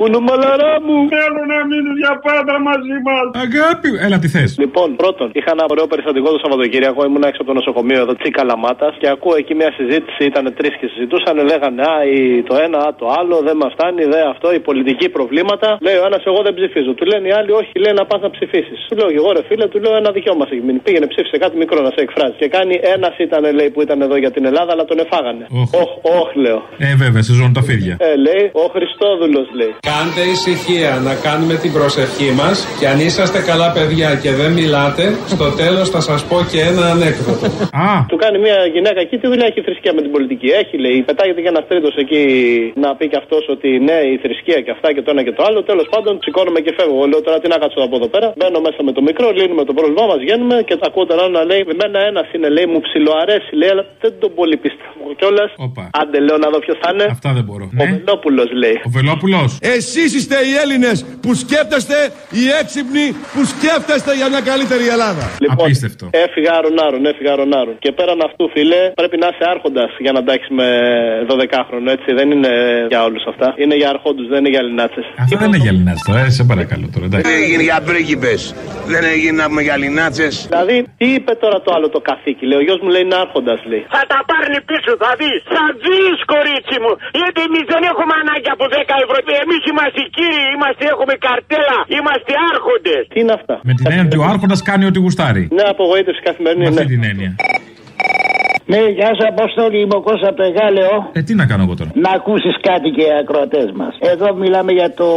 Κουνούμαλαρά μου! Θέλω να μείνει για πάντα μαζί μας! Αγάπη, έλα τι θες. Λοιπόν, πρώτον, είχα ένα ωραίο περιστατικό το Σαββατοκύριακο. Ήμουν έξω από το νοσοκομείο εδώ, Τσίκα Λαμάτα, και ακούω εκεί μια συζήτηση. Ήταν τρεις και συζητούσαν. Λέγανε Α, η, το ένα, α, το άλλο, δεν μας φτάνει, δε αυτό, οι πολιτικοί προβλήματα. Λέει ο ένας, εγώ δεν ψηφίζω. Του λένε οι άλλοι, Όχι, λέει να πας να ψηφίσεις. Του λέω, εγώ ρε φίλε, του λέω ένα δικαίωμα έχει μείνει. Πήγαινε, ψήφισε κάτι μικρό να σε εκφράζει. Και κάνει ένας ήταν, λέει, που ήταν εδώ για την Ελλάδα, αλλά τον εφάγανε. Όχ, όχ, λέω. Ε, βέβαια, σε ζώνουν τα φίδια. Ε, λέει, ο Χριστόδουλος λέει. Κάντε ησυχία να κάνουμε την προσευχή μας και αν είσαστε καλά παιδιά και δεν μιλάτε, στο τέλος θα σας πω και ένα ανέκδοτο. Του κάνει μια γυναίκα εκεί, τι δουλειά έχει η θρησκεία με την πολιτική. Έχει, λέει, πετάγεται και ένα τρίτος εκεί να πει και αυτός ότι ναι, η θρησκεία και αυτά και το ένα και το άλλο. Τέλος πάντων, σηκώνομαι και φεύγω. Λέω τώρα τι να κάτσω από εδώ πέρα. Μπαίνω μέσα με το μικρό, λύνουμε το πρόβλημά μας, βγαίνουμε και τα ακούω τον άλλο να λέει: Εμένα ένας είναι, λέει, μου ψιλοαρέσει, λέει, αλλά δεν τον πολύ πιστεύω κιόλας. Άντε, λέω να δω ποιος θα είναι. Αυτά δεν μπορώ. Ο Βελόπουλος λέει. Ο Βελόπουλος. Ε, Εσείς είστε οι Έλληνες που σκέφτεστε, οι έξυπνοι που σκέφτεστε για μια καλύτερη Ελλάδα. Λοιπόν, Έφυγα ρονάρων, έφυγα ρονάρων. Και πέραν αυτού, φίλε, πρέπει να είσαι άρχοντας για να τάξεις με 12χρονο, έτσι. Δεν είναι για όλους αυτά. Είναι για αρχόντους, δεν είναι για λινάτσε. Αυτό δεν είναι για λινάτσε τώρα, ε, σε παρακαλώ τώρα. Δεν Εντάξει. έγινε για πρίγκιπες. Δεν έγινε να πούμε για λινάτσε. Δηλαδή, τι είπε τώρα το άλλο το καθήκη, λέει. Ο γιος μου λέει είναι άρχοντας, λέει. Θα τα πάρνει πίσω, θα δει. Θα δει, κορίτσι μου. Γιατί εμείς δεν έχουμε ανάγκη από 10 ευρώ. Εμείς είμαστε κύριοι, είμαστε, έχουμε καρτέλα, είμαστε άρχοντες. Τι είναι αυτά; Με την έννοια ότι ο Άρχοντας κάνει ό,τι γουστάρει. Ναι, απογοήτευση καθημερινή. Με αυτή ναι. την έννοια. Ναι, γεια σα, Αποστόλη, είμαι ο Κώστας από το Εγάλεο. Ε, τι να κάνω εγώ τώρα; Να ακούσεις κάτι και οι ακροατές μας. Εδώ μιλάμε για το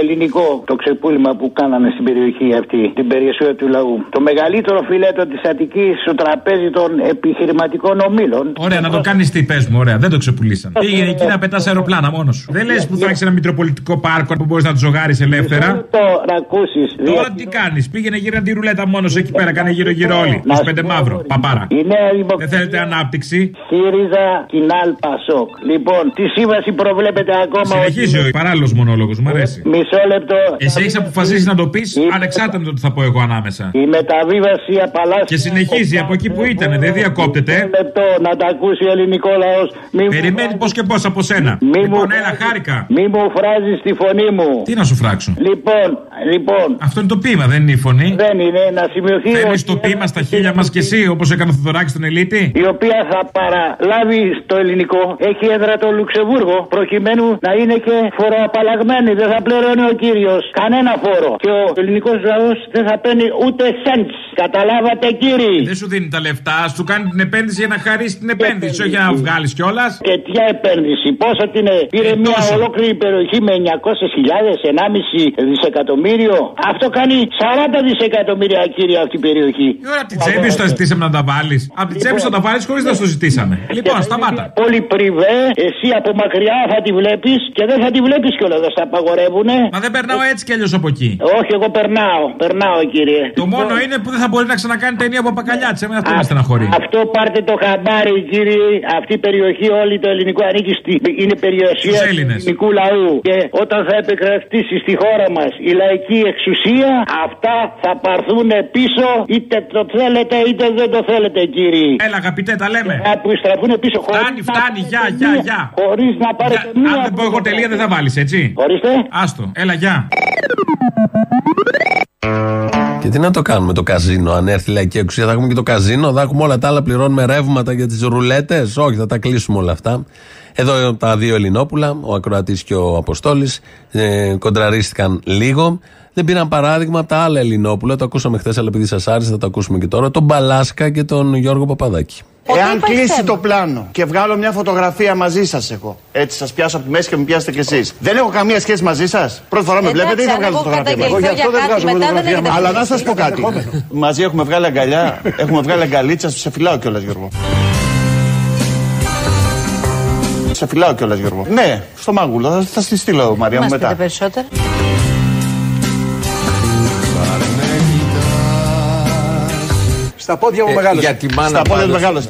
ελληνικό, το ξεπούλημα που κάνανε στην περιοχή αυτή, την περιουσία του λαού. Το μεγαλύτερο φιλέτο της Αττικής στο τραπέζι των επιχειρηματικών ομήλων. Ωραία, να το κάνεις τι πες μου, ωραία, δεν το ξεπουλήσαν. Πήγαινε εκεί να πετάς αεροπλάνα μόνος σου. Δεν λες που θα έχεις ένα μητροπολιτικό πάρκο που μπορείς να του ζωγάρει ελεύθερα. Το να ακούσεις. Τώρα τι κάνεις, πήγαινε γύρω τη ρουλέτα μόνος εκεί πέρα, κάνε γύρω-γύρω όλοι. Τους πέντε μαύρο, παπάρα. Η νέα δημοκρατία. Δεν θέλετε ανάπτυξη. ΣΥΡΙΖΑ Κινάλ Πασόκ. Λοιπόν, τη σύμβαση προβλέπεται ακόμα. Συνεχίζει ο παράλληλος μονόλογος, μου αρέσει. Μισό λεπτό. Εσύ έχεις αποφασίσει να το πεις ανεξάρτητα με το τι θα πω εγώ ανάμεσα. Η μεταβίβαση απαλλάσσεται. Και συνεχίζει από εκεί που ήταν, δεν διακόπτεται. λεπτό να τα ακούσει ο ελληνικό λαό. Περιμένεις πώς και πώς από σένα. Λοιπόν, έλα, χάρηκα. Μη μου φράζεις τη φωνή μου. Τι να σου φράξω; Λοιπόν, λοιπόν. Αυτό είναι το ποίημα, δεν είναι η φωνή; Δεν είναι να σημειωθεί. Θέλει ότι το ποίημα στα χίλια μας και εσύ, όπως έκανε ο Θοδωράκη στον Ελίτη; Η οποία θα παραλάβει στο ελληνικό έχει έδρα το Λουξεμβούργο προκειμένου να είναι και φοροαπαλλαγμένη. Δεν θα πληρώνει ο κύριος κανένα φόρο. Και ο ελληνικός λαός δεν θα παίρνει ούτε σέντ. Καταλάβατε κύριοι; Δεν σου δίνει τα λεφτά, σου κάνει την επένδυση για να χαρίσει την επένδυση, όχι για να βγάλεις κιόλας. Και ποια επένδυση, πόσο την ε, πήρε μια ολόκληρη περιοχή με 900.000, 1,5 δισεκατομμύριο. Αυτό κάνει 40 δισεκατομμύρια κύριε αυτή η περιοχή. Ωραία, την τσέπη σου τα ζητήσαμε να τα βάλεις; Από την τσέπη σου θα τα βάλεις χωρίς να σου το ζητήσαμε. Λοιπόν, σταμάτα. Πολύ πριβέ, εσύ από μακριά θα τη βλέπεις και δεν θα τη βλέπεις κιόλας, θα στα απαγορεύουνε. Μα δεν περνάω έτσι κι αλλιώς από εκεί. Όχι, εγώ περνάω, περνάω κύριε. Το μόνο είναι που δεν θα μπορεί να ξανακάνει ταινία από πακαλιά της. Εμένα αυτό με στεναχωρεί. Αυτό πάρτε το χαμπάρι, κύριε. Αυτή η περιοχή, όλη το ελληνικό ανήκει στη. είναι περιουσία Στους του Έλληνες. ελληνικού λαού. Και όταν θα επικρατήσει στη χώρα μας η λαϊκή εξουσία, αυτά θα πάρθουν πίσω, είτε το θέλετε είτε δεν το θέλετε, κύριε. Έλα, αγαπητέ, τα λέμε. Θα επιστραφούν πίσω χωρίς. Φτάνει, φτάνει, γεια, γεια, γεια. Χωρίς να πάρετε Για- μία. Αν δεν πω εγώ τελεία, δεν θα βάλεις, έτσι; Ορίστε. Άστο, έλα, γεια. Και τι να το κάνουμε το καζίνο, αν έρθει η λαϊκή εξουσία, θα έχουμε και το καζίνο, θα έχουμε όλα τα άλλα, πληρώνουμε ρεύματα για τις ρουλέτες. Όχι, θα τα κλείσουμε όλα αυτά. Εδώ τα δύο Ελληνόπουλα, ο Ακροατής και ο Αποστόλης, ε, κοντραρίστηκαν λίγο. Δεν πήραν παράδειγμα από τα άλλα Ελληνόπουλα, το ακούσαμε χθες, αλλά επειδή σας άρεσε, θα το ακούσουμε και τώρα. Τον Μπαλάσκα και τον Γιώργο Παπαδάκη. Εάν κλείσει το πλάνο και βγάλω μια φωτογραφία μαζί σας, εγώ. Έτσι, σας πιάσω από τη μέση και με πιάσετε κι εσείς. Δεν έχω καμία σχέση μαζί σας; Πρώτη φορά με Εντάξει, βλέπετε ή θα αν βγάλω εγώ φωτογραφία μαζί; καταγγελθώ Εγώ γι' αυτό για δεν κάτι, βγάζω μετά δεν φωτογραφία. έχετε Αλλά να σας σχέση. πω κάτι. Μαζί έχουμε βγάλει αγκαλιά, έχουμε βγάλει αγκαλίτσα, σε φυλάω κιόλας, Γιώργο. Σε φυλάω κιόλας, Γιώργο. Ναι, στο μάγουλο. Θα, θα στη στείλω, Μαρία μου Μας πείτε μετά. περισσότερα. Στα πόδια μου μεγάλο. για τη μάνα Στα πόδια του πάντως. μεγάλο.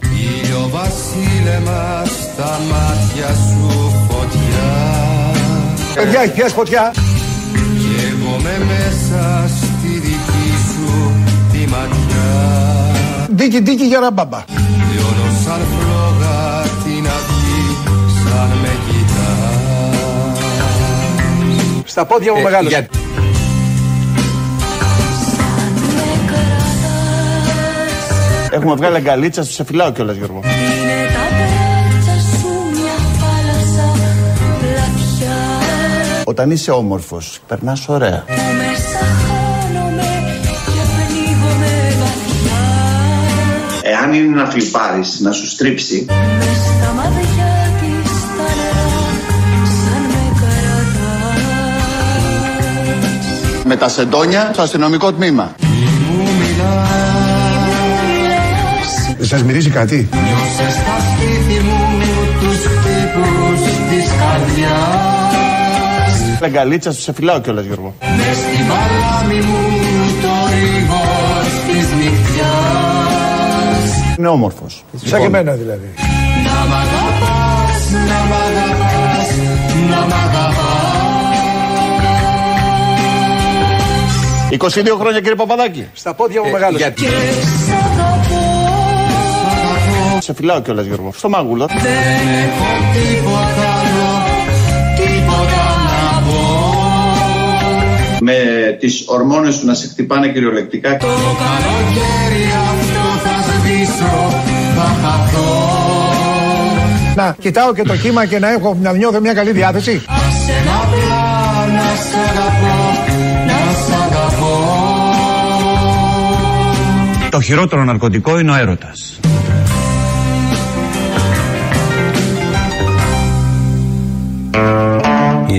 Ήλιο βασίλεμα στα μάτια σου φωτιά Παιδιά, έχει πιάσει φωτιά. Κι εγώ με μέσα στη δική σου τη ματιά Ντίκι, ντίκι για ραμπάμπα. Λιώνω σαν φλόγα την αυγή σαν με κοιτάς Στα πόδια μου μεγάλο. Έχουμε βγάλει αγκαλίτσα, σε φυλάω κιόλας, Γιώργο. Είναι τα μπράτσα σου μια θάλασσα πλατιά Όταν είσαι όμορφος, περνάς ωραία. Που μέσα χάνομαι και πνίγομαι βαθιά Εάν είναι να φλιπάρεις, να σου στρίψει, Μες στα μάτια της τα νερά σαν με καρατάς Με τα σεντόνια στο αστυνομικό τμήμα. Σας μυρίζει κάτι; Νιώσες στα σπίτι μου τους χτύπους της καρδιάς Αγκαλίτσα, σε φυλάω κιόλας, Γιώργο. Μες στην παλάμη μου το ρίγος της νυχτιάς Είναι όμορφος. Σαν και εμένα δηλαδή. Να μ' αγαπάς, να μ' αγαπάς, να μ' αγαπάς 22 χρόνια κύριε Παπαδάκη. Στα πόδια μου μεγάλο. γιατί- Σε φυλάω κιόλας Γιώργο. Στο μάγουλο. Δεν έχω τίποτα άλλο, τίποτα να πω Με τις ορμόνες σου να σε χτυπάνε κυριολεκτικά. Το καλοκαίρι αυτό θα σβήσω, θα χαθώ Να κοιτάω και το κύμα και να έχω να νιώθω μια καλή διάθεση. Άσε να απλά να σ' αγαπώ, να σ' αγαπώ Το χειρότερο ναρκωτικό είναι ο έρωτας.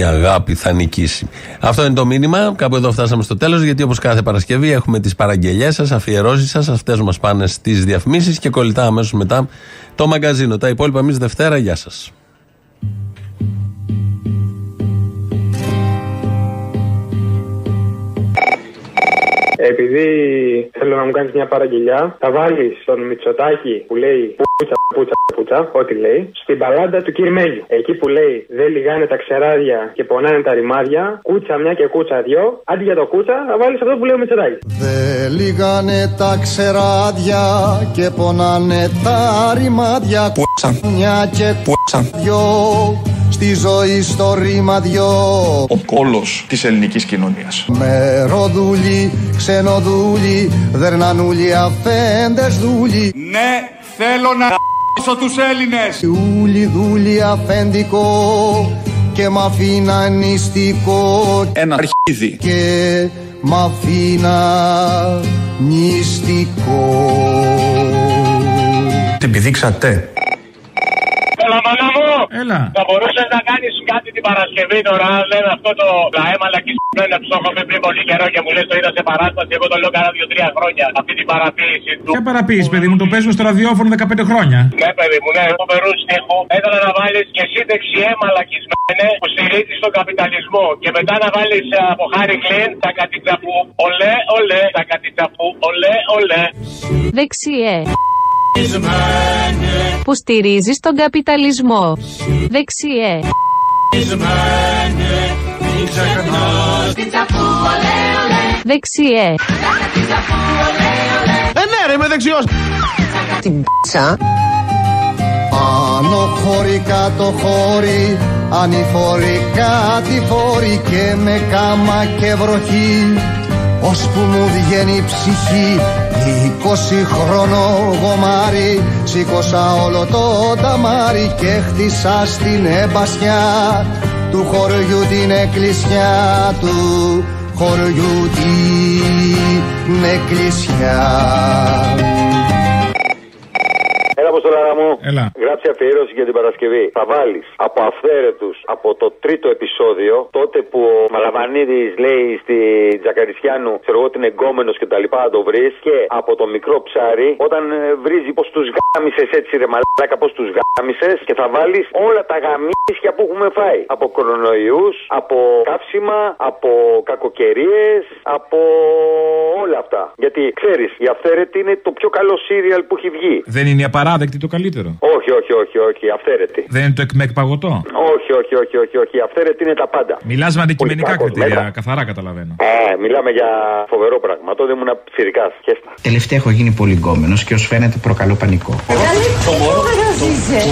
Η αγάπη θα νικήσει. Αυτό είναι το μήνυμα. Κάπου εδώ φτάσαμε στο τέλος. Γιατί όπως κάθε Παρασκευή έχουμε τις παραγγελίε σας, αφιερώσεις σας. Αυτές μας πάνε στις διαφημίσεις και κολλητά αμέσως μετά το μαγκαζίνο. Τα υπόλοιπα εμείς Δευτέρα. Γεια σας. Επειδή θέλω να μου κάνεις μια παραγγελιά, θα βάλεις τον Μητσοτάκη που λέει πούτσα, πούτσα, πούτσα, ό,τι λέει, στην παλάντα του Κυρμέλιου. Εκεί που λέει δεν λιγάνε τα ξεράδια και πονάνε τα ρημάδια, κούτσα μια και κούτσα δυο, αντί για το κούτσα θα βάλεις αυτό που λέει ο Μητσοτάκης. Δεν λιγάνε τα ξεράδια και πονάνε τα ρημάδια Μια και δυο στη ζωή στο ρήμα δυο Ο κόλος της ελληνικής κοινωνίας. Με ροδούλι, ξενοδούλι, δερνανούλι, αφέντες δούλι Ναι, θέλω να ***σω τους Έλληνες. Ούλι δούλι αφέντικο και μ' αφήνα νηστικό Ένα αρχίδι. και μ' αφήνα νηστικό Την πηδήξατε. Έλα, μάνα μου! Έλα. Θα μπορούσες να κάνεις κάτι την Παρασκευή τώρα, αν λένε αυτό το λαέμα λακισμένο που το έχω πει πριν πολύ καιρό και μου λες το είδα σε παράσταση. Εγώ το λέω κάνα δύο-τρία χρόνια. Αυτή την παραποίηση του. Ποια παραποίηση, παιδί μου, το παίζουμε στο ραδιόφωνο 15 χρόνια. Ναι, παιδί μου, ναι, εγώ περούς στίχου. Ήθελα να βάλεις και εσύ δεξιέ μαλακισμένε που στηρίζεις τον καπιταλισμό. Και μετά να βάλεις από Χάρη Κλίν τα κατητσαφού. Ολέ, ολέ, τα κατητσαφού. Ολέ, ολέ. Δεξιέ. Που στηρίζεις τον καπιταλισμό. Δεξιέ. Δεξιέ. Ε, ναι, ρε, είμαι δεξιός. Την πίτσα Άνω χώρι, κάτω χώρι, ανηφορικά τη φόρη και με κάμα και βροχή ώσπου μου βγαίνει η ψυχή. Είκοσι χρόνο γομάρι σήκωσα όλο το ταμάρι και χτίσα στην εμπασιά του χωριού την εκκλησιά του. Χωριού την εκκλησιά. Έλα, Αποστολάρα μου. Έλα. Γράψε αφιέρωση για την Παρασκευή. Θα βάλεις από αυθαίρετους από το τρίτο επεισόδιο, τότε που ο Μαλαβανίδη λέει στη Τζακαρισιάνου, ξέρω εγώ, την εγκόμενος και τα λοιπά, να το βρεις. Και από το μικρό ψάρι, όταν ε, βρίζει πως τους γάμισες έτσι ρε μαλάκα, πώ τους γάμισες. Και θα βάλεις όλα τα γαμίσια που έχουμε φάει. Από κορονοϊούς, από καύσιμα, από κακοκαιρίες, από όλα αυτά. Γιατί ξέρεις, η αυθαίρετη είναι το πιο καλό σύριαλ που έχει βγει. Δεν είναι η απαράδεκτη το καλύτερο. Όχι, όχι, όχι, όχι, αυθαίρετη. Δεν είναι το εκμεκ παγωτό; Όχι, όχι, όχι, όχι, όχι. Η αυθαίρετη είναι τα πάντα. Μιλάς με αντικειμενικά Πολυτάκος, κριτήρια, μέτρα. καθαρά καταλαβαίνω. Ε, μιλάμε για φοβερό πράγμα. Τότε ήμουν ψηρικά. Χέστα. Τελευταία έχω γίνει πολύ γκόμενος και ως φαίνεται προκαλώ πανικό.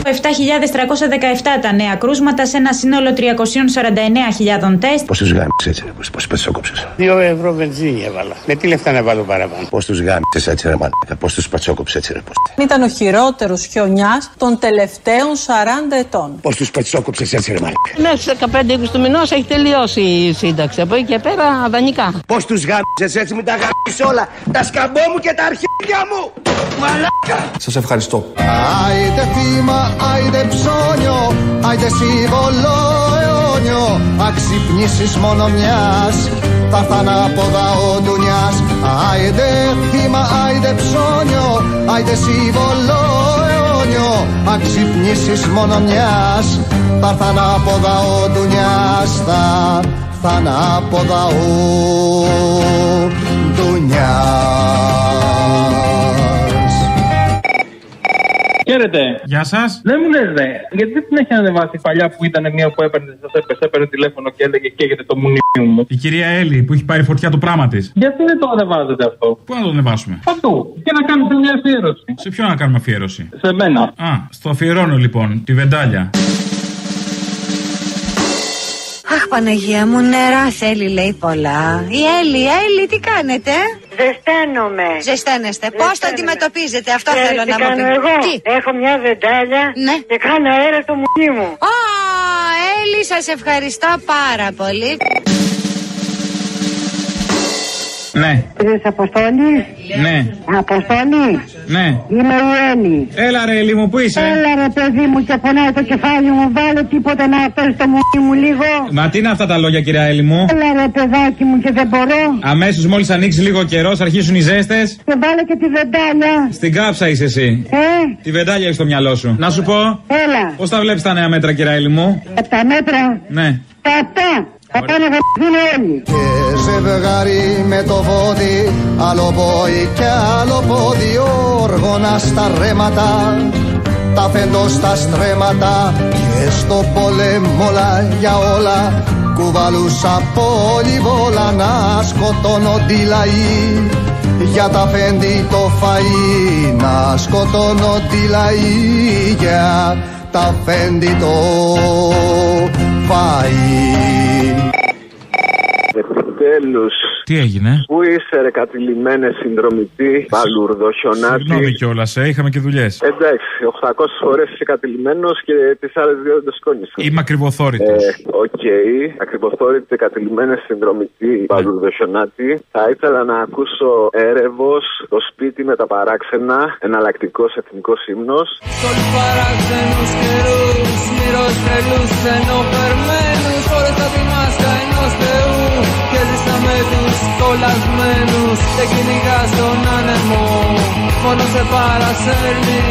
7.317 τα νέα κρούσματα σε ένα σύνολο 349.000 τεστ. Πώς τους γάμισες έτσι, ρε, πώς πετσόκοψε. Δύο ευρώ βενζίνη έβαλα. Με τι λεφτά να βάλω παραπάνω; Πώς τους γάμισες έτσι, ρε μαλάκα. Πώς τους πατσόκοψες έτσι, ρε. Πώς. Ήταν ο χειρότερο χιονιάς των τελευταίων 40 ετών. Πώς τους πατσόκοψε έτσι, ρε μαλάκα. Μέχρι 15-20 του μηνός έχει τελειώσει η σύνταξη. Από εκεί και πέρα δανεικά. Πώς τους γάμισε έτσι, μην τα γάμισε όλα. Τα σκαμπό μου και τα αρχίδια μου. Μαλάκα. Σας ευχαριστώ. Άιντε θύμα, άιντε ψώνιο, άιντε σύμβολο αιώνιο Αξυπνήσεις μόνο μιας, θα έρθαν από δαό ντουνιάς Άιντε θύμα, άιντε ψώνιο, άιντε σύμβολο αιώνιο Αξυπνήσεις μόνο μιας, θα έρθαν από δαό ντουνιάς Θα έρθαν από δαό ντουνιάς Χαίρετε. Γεια σας. Δεν μου λες, δε. Γιατί δεν την έχει ανεβάσει παλιά που ήταν μία που έπαιρνε, σας έπαιρνε, έπαιρνε τηλέφωνο και έλεγε καίγεται το μουνί μου. Η κυρία Έλλη που έχει πάρει φωτιά το πράγμα της. Γιατί δεν το ανεβάζετε αυτό; Πού να το ανεβάσουμε; Παντού. Και να κάνετε μια αφιέρωση. Σε ποιο να κάνουμε αφιέρωση; Σε μένα. Α, στο αφιερώνω λοιπόν τη βεντάλια. Αχ, Παναγία μου, νερά θέλει, λέει πολλά. Η Έλλη, Έλλη, τι κάνετε. Ζεσταίνομαι. Ζεσταίνεστε. Πώς το αντιμετωπίζετε, αυτό Ξέρεις θέλω τι να μου κάνω πείτε. εγώ; Τι; Έχω μια βεντάλια Ναι. και κάνω αέρα στο μουνί μου. Α, Έλλη, σας ευχαριστώ πάρα πολύ. Ναι, Κύριε Αποστόλη. ναι, Αποστόλη. ναι. Είμαι η Έλλη. Έλα ρε Έλλη μου, πού είσαι; Έλα ρε παιδί μου και πονάει το κεφάλι μου. Βάλε τίποτα να αυτό στο μουνί μου λίγο. Μα τι είναι αυτά τα λόγια κυρία Έλλη μου; Έλα ρε παιδάκι μου και δεν μπορώ. Αμέσως μόλις ανοίξει λίγο καιρός, αρχίσουν οι ζέστες. Και βάλε και τη βεντάλια. Στην κάψα είσαι εσύ. Ε, Τη βεντάλια έχεις στο μυαλό σου. Να σου πω, έλα. πώς τα βλέπεις τα νέα μέτρα, κυρία Έλλη μου; Από τα μέτρα. Ναι. Τα αυτά. Θα πάνε να γαμπηθούν όλοι. Και ζευγάρι με το βόδι Άλλο πόη και άλλο πόδι Όργωνα στα ρέματα Τα φέντο στα στρέμματα Και στο πόλεμο όλα για όλα Κουβαλούσα πολυβόλα Να σκοτώνονται οι λαοί για τα φέντη το φαΐ να σκοτώνονται οι λαοί για τα φέντη το φαΐ. modelos Τι έγινε; Πού είσαι, ρε κατηλημένε συνδρομητή, παλούρδο, χιονάτη. Συγγνώμη κιόλας, ε, είχαμε και δουλειές. Εντάξει, 800 φορές είσαι κατηλημένος και τις άλλες δύο δεν το σκόνησα. Είμαι ακριβοθόρητος. Ε, Οκ, ακριβοθόρητη κατηλημένε συνδρομητή, παλούρδο, χιονάτη. Θα ήθελα να ακούσω έρευος, το σπίτι με τα παράξενα, εναλλακτικός εθνικός ύμνος. Στου παράξενους καιρούς Μυρός τρελούς ενωπερμένους Φόρεσα τη μάσκα ενός θεού Και ζήσα με τους κολλασμένους Και κυνηγάς τον άνεμο. Μόνος σε παρασέρνει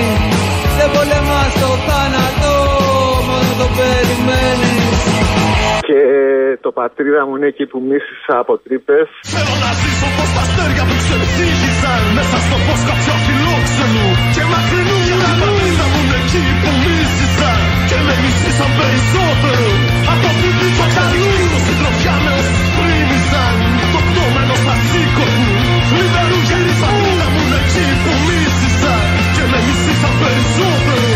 Δεν πολεμάς το θάνατο. Μόνος το περιμένεις. Και το πατρίδα μου είναι εκεί που μίσησα από τρύπες. Θέλω να ζήσω πως τα αστέρια που ξεφύγησαν Μέσα στο φως κάποιου αφιλόξενου Και μακρινού ουρανού Η πατρίδα μου είναι εκεί που μίσησαν. Και με μισήσαν περισσότερο. Από οποιοδήποτε αλλού Συντροφιά με όσους πρίμησαν Το πτώμενο στα σήκωθου Λιβερού γέρι η πατρίδα μου είναι εκεί που μίσησαν Και με μισήσαν περισσότερο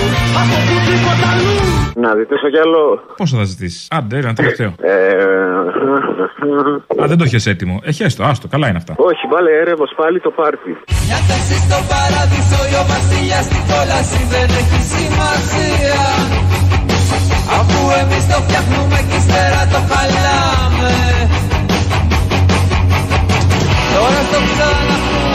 Από οποιοδήποτε αλλού Να ζητήσω κι άλλο. Πώς θα τα ζητήσεις; Άντε, ένα τελευταίο. Ε, Α, δεν το έχεις έτοιμο. Έχει έστω, άστο, καλά είναι αυτά. όχι, βάλε έρευος πάλι το πάρτι. Μια ταξί στο παράδεισο ή ο βασιλιάς στην κόλαση δεν έχει σημασία Αφού εμείς το φτιάχνουμε και ύστερα το χαλάμε Τώρα το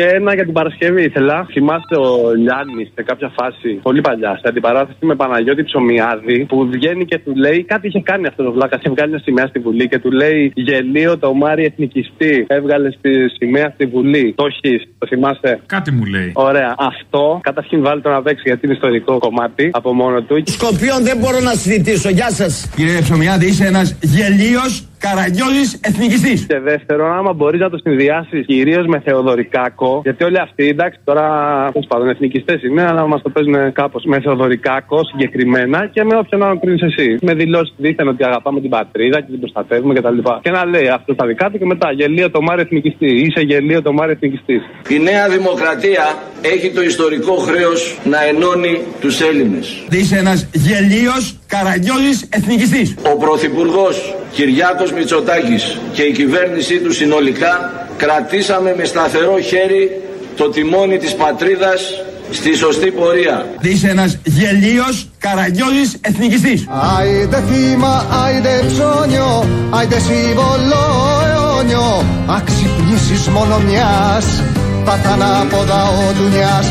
Και ένα για την Παρασκευή ήθελα. Θυμάστε ο Λιάννης σε κάποια φάση, πολύ παλιά, στην αντιπαράθεση με Παναγιώτη Ψωμιάδη, που βγαίνει και του λέει κάτι είχε κάνει αυτό το βλάκα. Είχε βγάλει μια σημαία στη Βουλή και του λέει Γελίο το Μάρι Εθνικιστή. Έβγαλε στη σημαία στη Βουλή. Το έχεις, το θυμάστε. Κάτι μου λέει. Ωραία. Αυτό καταρχήν βάλει το να παίξει γιατί είναι ιστορικό κομμάτι από μόνο του. Σκοπίων δεν μπορώ να συζητήσω. Γεια σας. Κύριε Ψωμιάδη, είσαι ένας γελίος καραγκιόλη εθνικιστής. Και δεύτερον, άμα μπορείς να το συνδυάσεις κυρίως με Θεοδωρικάκο, γιατί όλοι αυτοί, εντάξει, τώρα τέλο πάντων εθνικιστές είναι, αλλά μας το παίζουν κάπως με Θεοδωρικάκο συγκεκριμένα και με όποιον άλλον κρίνεις εσύ. Με δηλώσεις δίθεν ότι αγαπάμε την πατρίδα και την προστατεύουμε κτλ. Και, και να λέει αυτό στα δικά του και μετά γελίο το Μάρι Εθνικιστή. Είσαι γελίο το Μάρι Εθνικιστής. Η Νέα Δημοκρατία έχει το ιστορικό χρέος να ενώνει τους Έλληνες. Είσαι ένας γελίος καραγκιόλη εθνικιστής. Ο Πρωθυπουργός Κυριάκος Μητσοτάκης και η κυβέρνησή του συνολικά κρατήσαμε με σταθερό χέρι το τιμόνι της πατρίδας στη σωστή πορεία. Είσαι ένας γελίος καραγκιόλης εθνικιστής. Άιντε θύμα, άιντε ψώνιο, άιντε σύμβολο αιώνιο Αξυπνήσεις μόνο μιας, θα τα ανάποδα ο ντουνιάς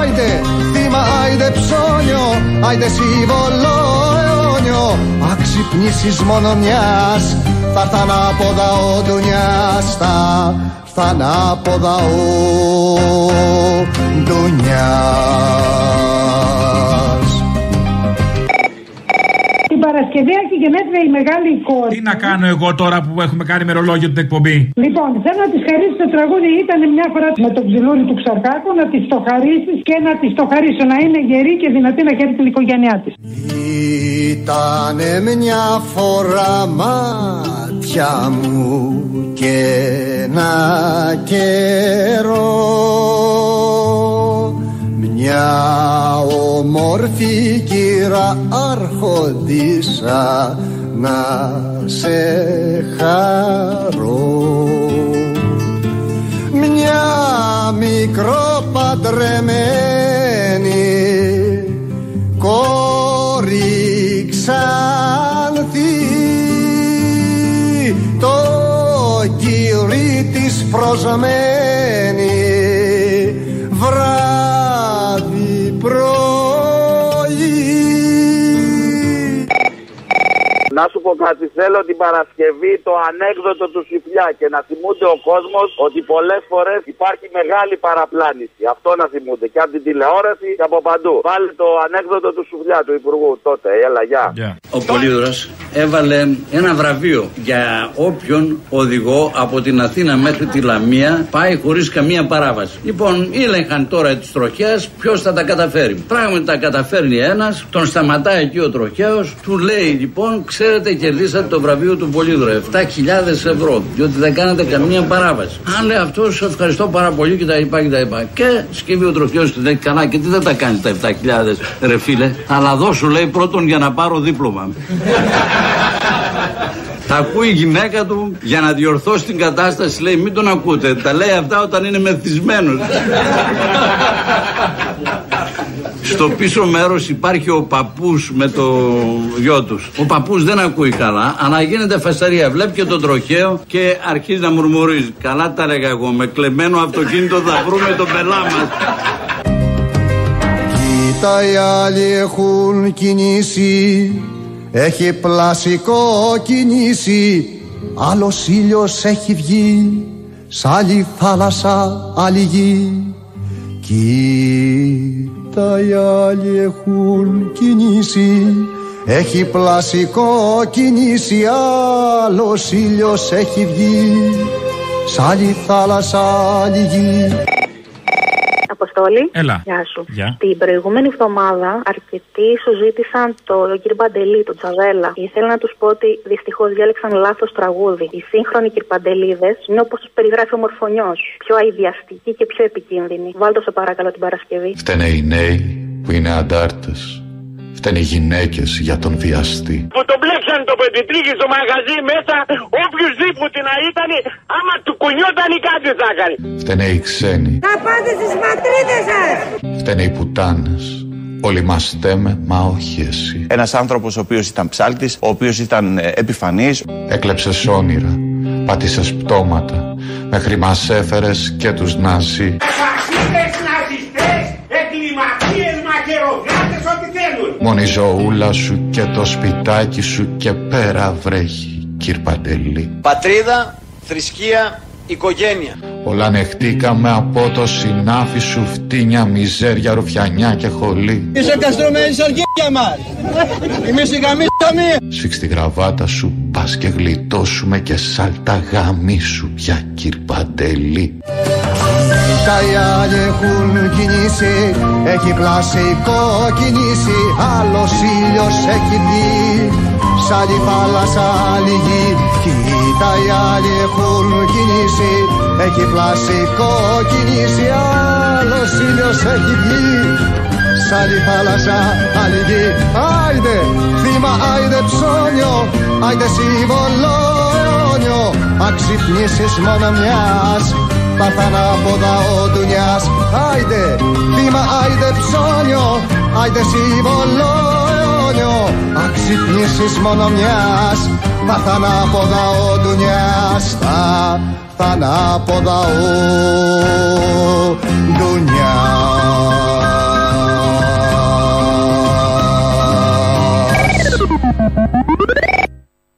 Άιντε θύμα, άιντε ψώνιο, άιντε σύμβολο αιώνιο Αξυπνήσεις μόνο μιας, θα τα ανάποδα ο ντουνιάς Θα θα ανάποδα ο ντουνιάς γενέθλια η μεγάλη κόρη. Τι να κάνω εγώ τώρα που έχουμε κάνει μερολόγιο την εκπομπή; Λοιπόν, θέλω να της χαρίσει το τραγούδι. Ήταν μια φορά με το ψιλούρι του Ξαρκάκου να της το χαρίσεις και να της το χαρίσω να είναι γερή και δυνατή να χαίρει την οικογένειά της. Ήτανε μια φορά μάτια μου και ένα καιρό μια όμορφη κύρα άρχοντισα να σε χαρώ. Μια μικρό παντρεμένη κόρη ξανθή. Το κύρι της προσμένη πω κάτι, θέλω την Παρασκευή το ανέκδοτο του Σιφλιά και να θυμούνται ο κόσμος ότι πολλές φορές υπάρχει μεγάλη παραπλάνηση. Αυτό να θυμούνται και από την τηλεόραση και από παντού. Βάλει το ανέκδοτο του Σουφλιά του Υπουργού τότε. Έλα, γεια. Ο Πολύδωρας έβαλε ένα βραβείο για όποιον οδηγό από την Αθήνα μέχρι τη Λαμία πάει χωρίς καμία παράβαση. Λοιπόν, ήλεγχαν τώρα τις τροχιάς ποιος θα τα καταφέρει. Πράγματι τα καταφέρνει ένας, τον σταματάει εκεί ο τροχαίος, του λέει λοιπόν, ξέρετε κερδίσατε το βραβείο του Πολύδωρα, 7.000 ευρώ, διότι δεν κάνατε καμία παράβαση. Αν λέει αυτός, ευχαριστώ πάρα πολύ και τα λοιπά και τα λοιπά. Και σκύβει ο τροχαίος του λέει, καλά και τι δεν τα κάνει τα 7.000 ρε φίλε, αλλά δώσου λέει πρώτον για να πάρω δίπλωμα. Τα ακούει η γυναίκα του για να διορθώσει την κατάσταση. Λέει: Μην τον ακούτε. Τα λέει αυτά όταν είναι μεθυσμένος. Στο πίσω μέρος υπάρχει ο παππούς με το γιο τους. Ο παππούς δεν ακούει καλά, αλλά γίνεται φασαρία. Βλέπει και τον τροχαίο και αρχίζει να μουρμουρίζει. Καλά τα έλεγα εγώ. Με κλεμμένο αυτοκίνητο θα βρούμε τον πελά μας. Κοίτα οι άλλοι έχουν κινήσει Έχει πλασικό κινήσει Άλλος ήλιος έχει βγει Σ' άλλη θάλασσα άλλη γη Κοίτα οι άλλοι έχουν κινήσει. Έχει πλασικό κινήσει Άλλος ήλιος έχει βγει. Σ' άλλη θάλασσα άλλη γη Αποστόλη. Έλα. Γεια σου. Γεια. Την προηγούμενη εβδομάδα αρκετοί σου ζήτησαν το κύριο Παντελή, τον Τζαβέλα. Ήθελα να τους πω ότι δυστυχώς διάλεξαν λάθος τραγούδι. Οι σύγχρονοι κυρπαντελίδε είναι όπως τους περιγράφει ο Μορφωνιός. Πιο αειδιαστικοί και πιο επικίνδυνοι. Βάλτε σε παρακαλώ την Παρασκευή. Φταίνε οι νέοι που είναι αντάρτες. Φταίνε οι γυναίκες για τον βιαστή. Που τον μπλέξαν το πεντητρίκι στο μαγαζί μέσα, οποιουσδήποτε να ήταν, άμα του κουνιόταν ή κάτι θα έκανε. Φταίνε οι ξένοι. Να πάτε στις ματρίδες σας! Φταίνε οι πουτάνες. Όλοι μας στέμε, μα όχι εσύ. Ένας άνθρωπος ο οποίος ήταν ψάλτης, ο οποίος ήταν ε, επιφανής. Έκλεψες όνειρα, πάτησες πτώματα, μέχρι μας έφερες και τους Ναζί. Φασίστες, ναζιστές, εγκληματίες, μαχαιροκράτες, ό,τι θέλουν. Μόνη η ζωούλα σου και το σπιτάκι σου και πέρα βρέχει, κύρ Παντελή. Πατρίδα, θρησκεία, οικογένεια. Όλα ανεχτήκαμε από το συνάφι σου φτύνια, μιζέρια, ρουφιανιά και χολή. Είσαι καστρωμένη σ' αρχίδια μας. Εμείς οι γαμίσαμε. Σφίξ τη γραβάτα σου, πας και γλιτώσουμε και σάλτα γάμι σου πια κύρ Παντελή. Τα οι άλλοι έχουν κινήσει, έχει πλασικό κινήσει, άλλος ήλιος έχει βγει, σ' άλλη θάλασσα άλλη γη. Κοίτα οι άλλοι έχουν κινήσει, έχει πλασικό κινήσει, άλλος ήλιος έχει βγει, σ' άλλη θάλασσα άλλη γη. Άιντε θύμα, άιντε ψώνιο, άιντε σύμβολο αιώνιο, αν ξυπνήσεις μόνο μιας, θα θα ανάποδα ο ντουνιάς Άιντε θύμα, άιντε ψώνιο Άιντε σύμβολο αιώνιο. Αν ξυπνήσεις μόνο μιας Θα θα ανάποδα ο ντουνιάς Θα θα ανάποδα ο ντουνιάς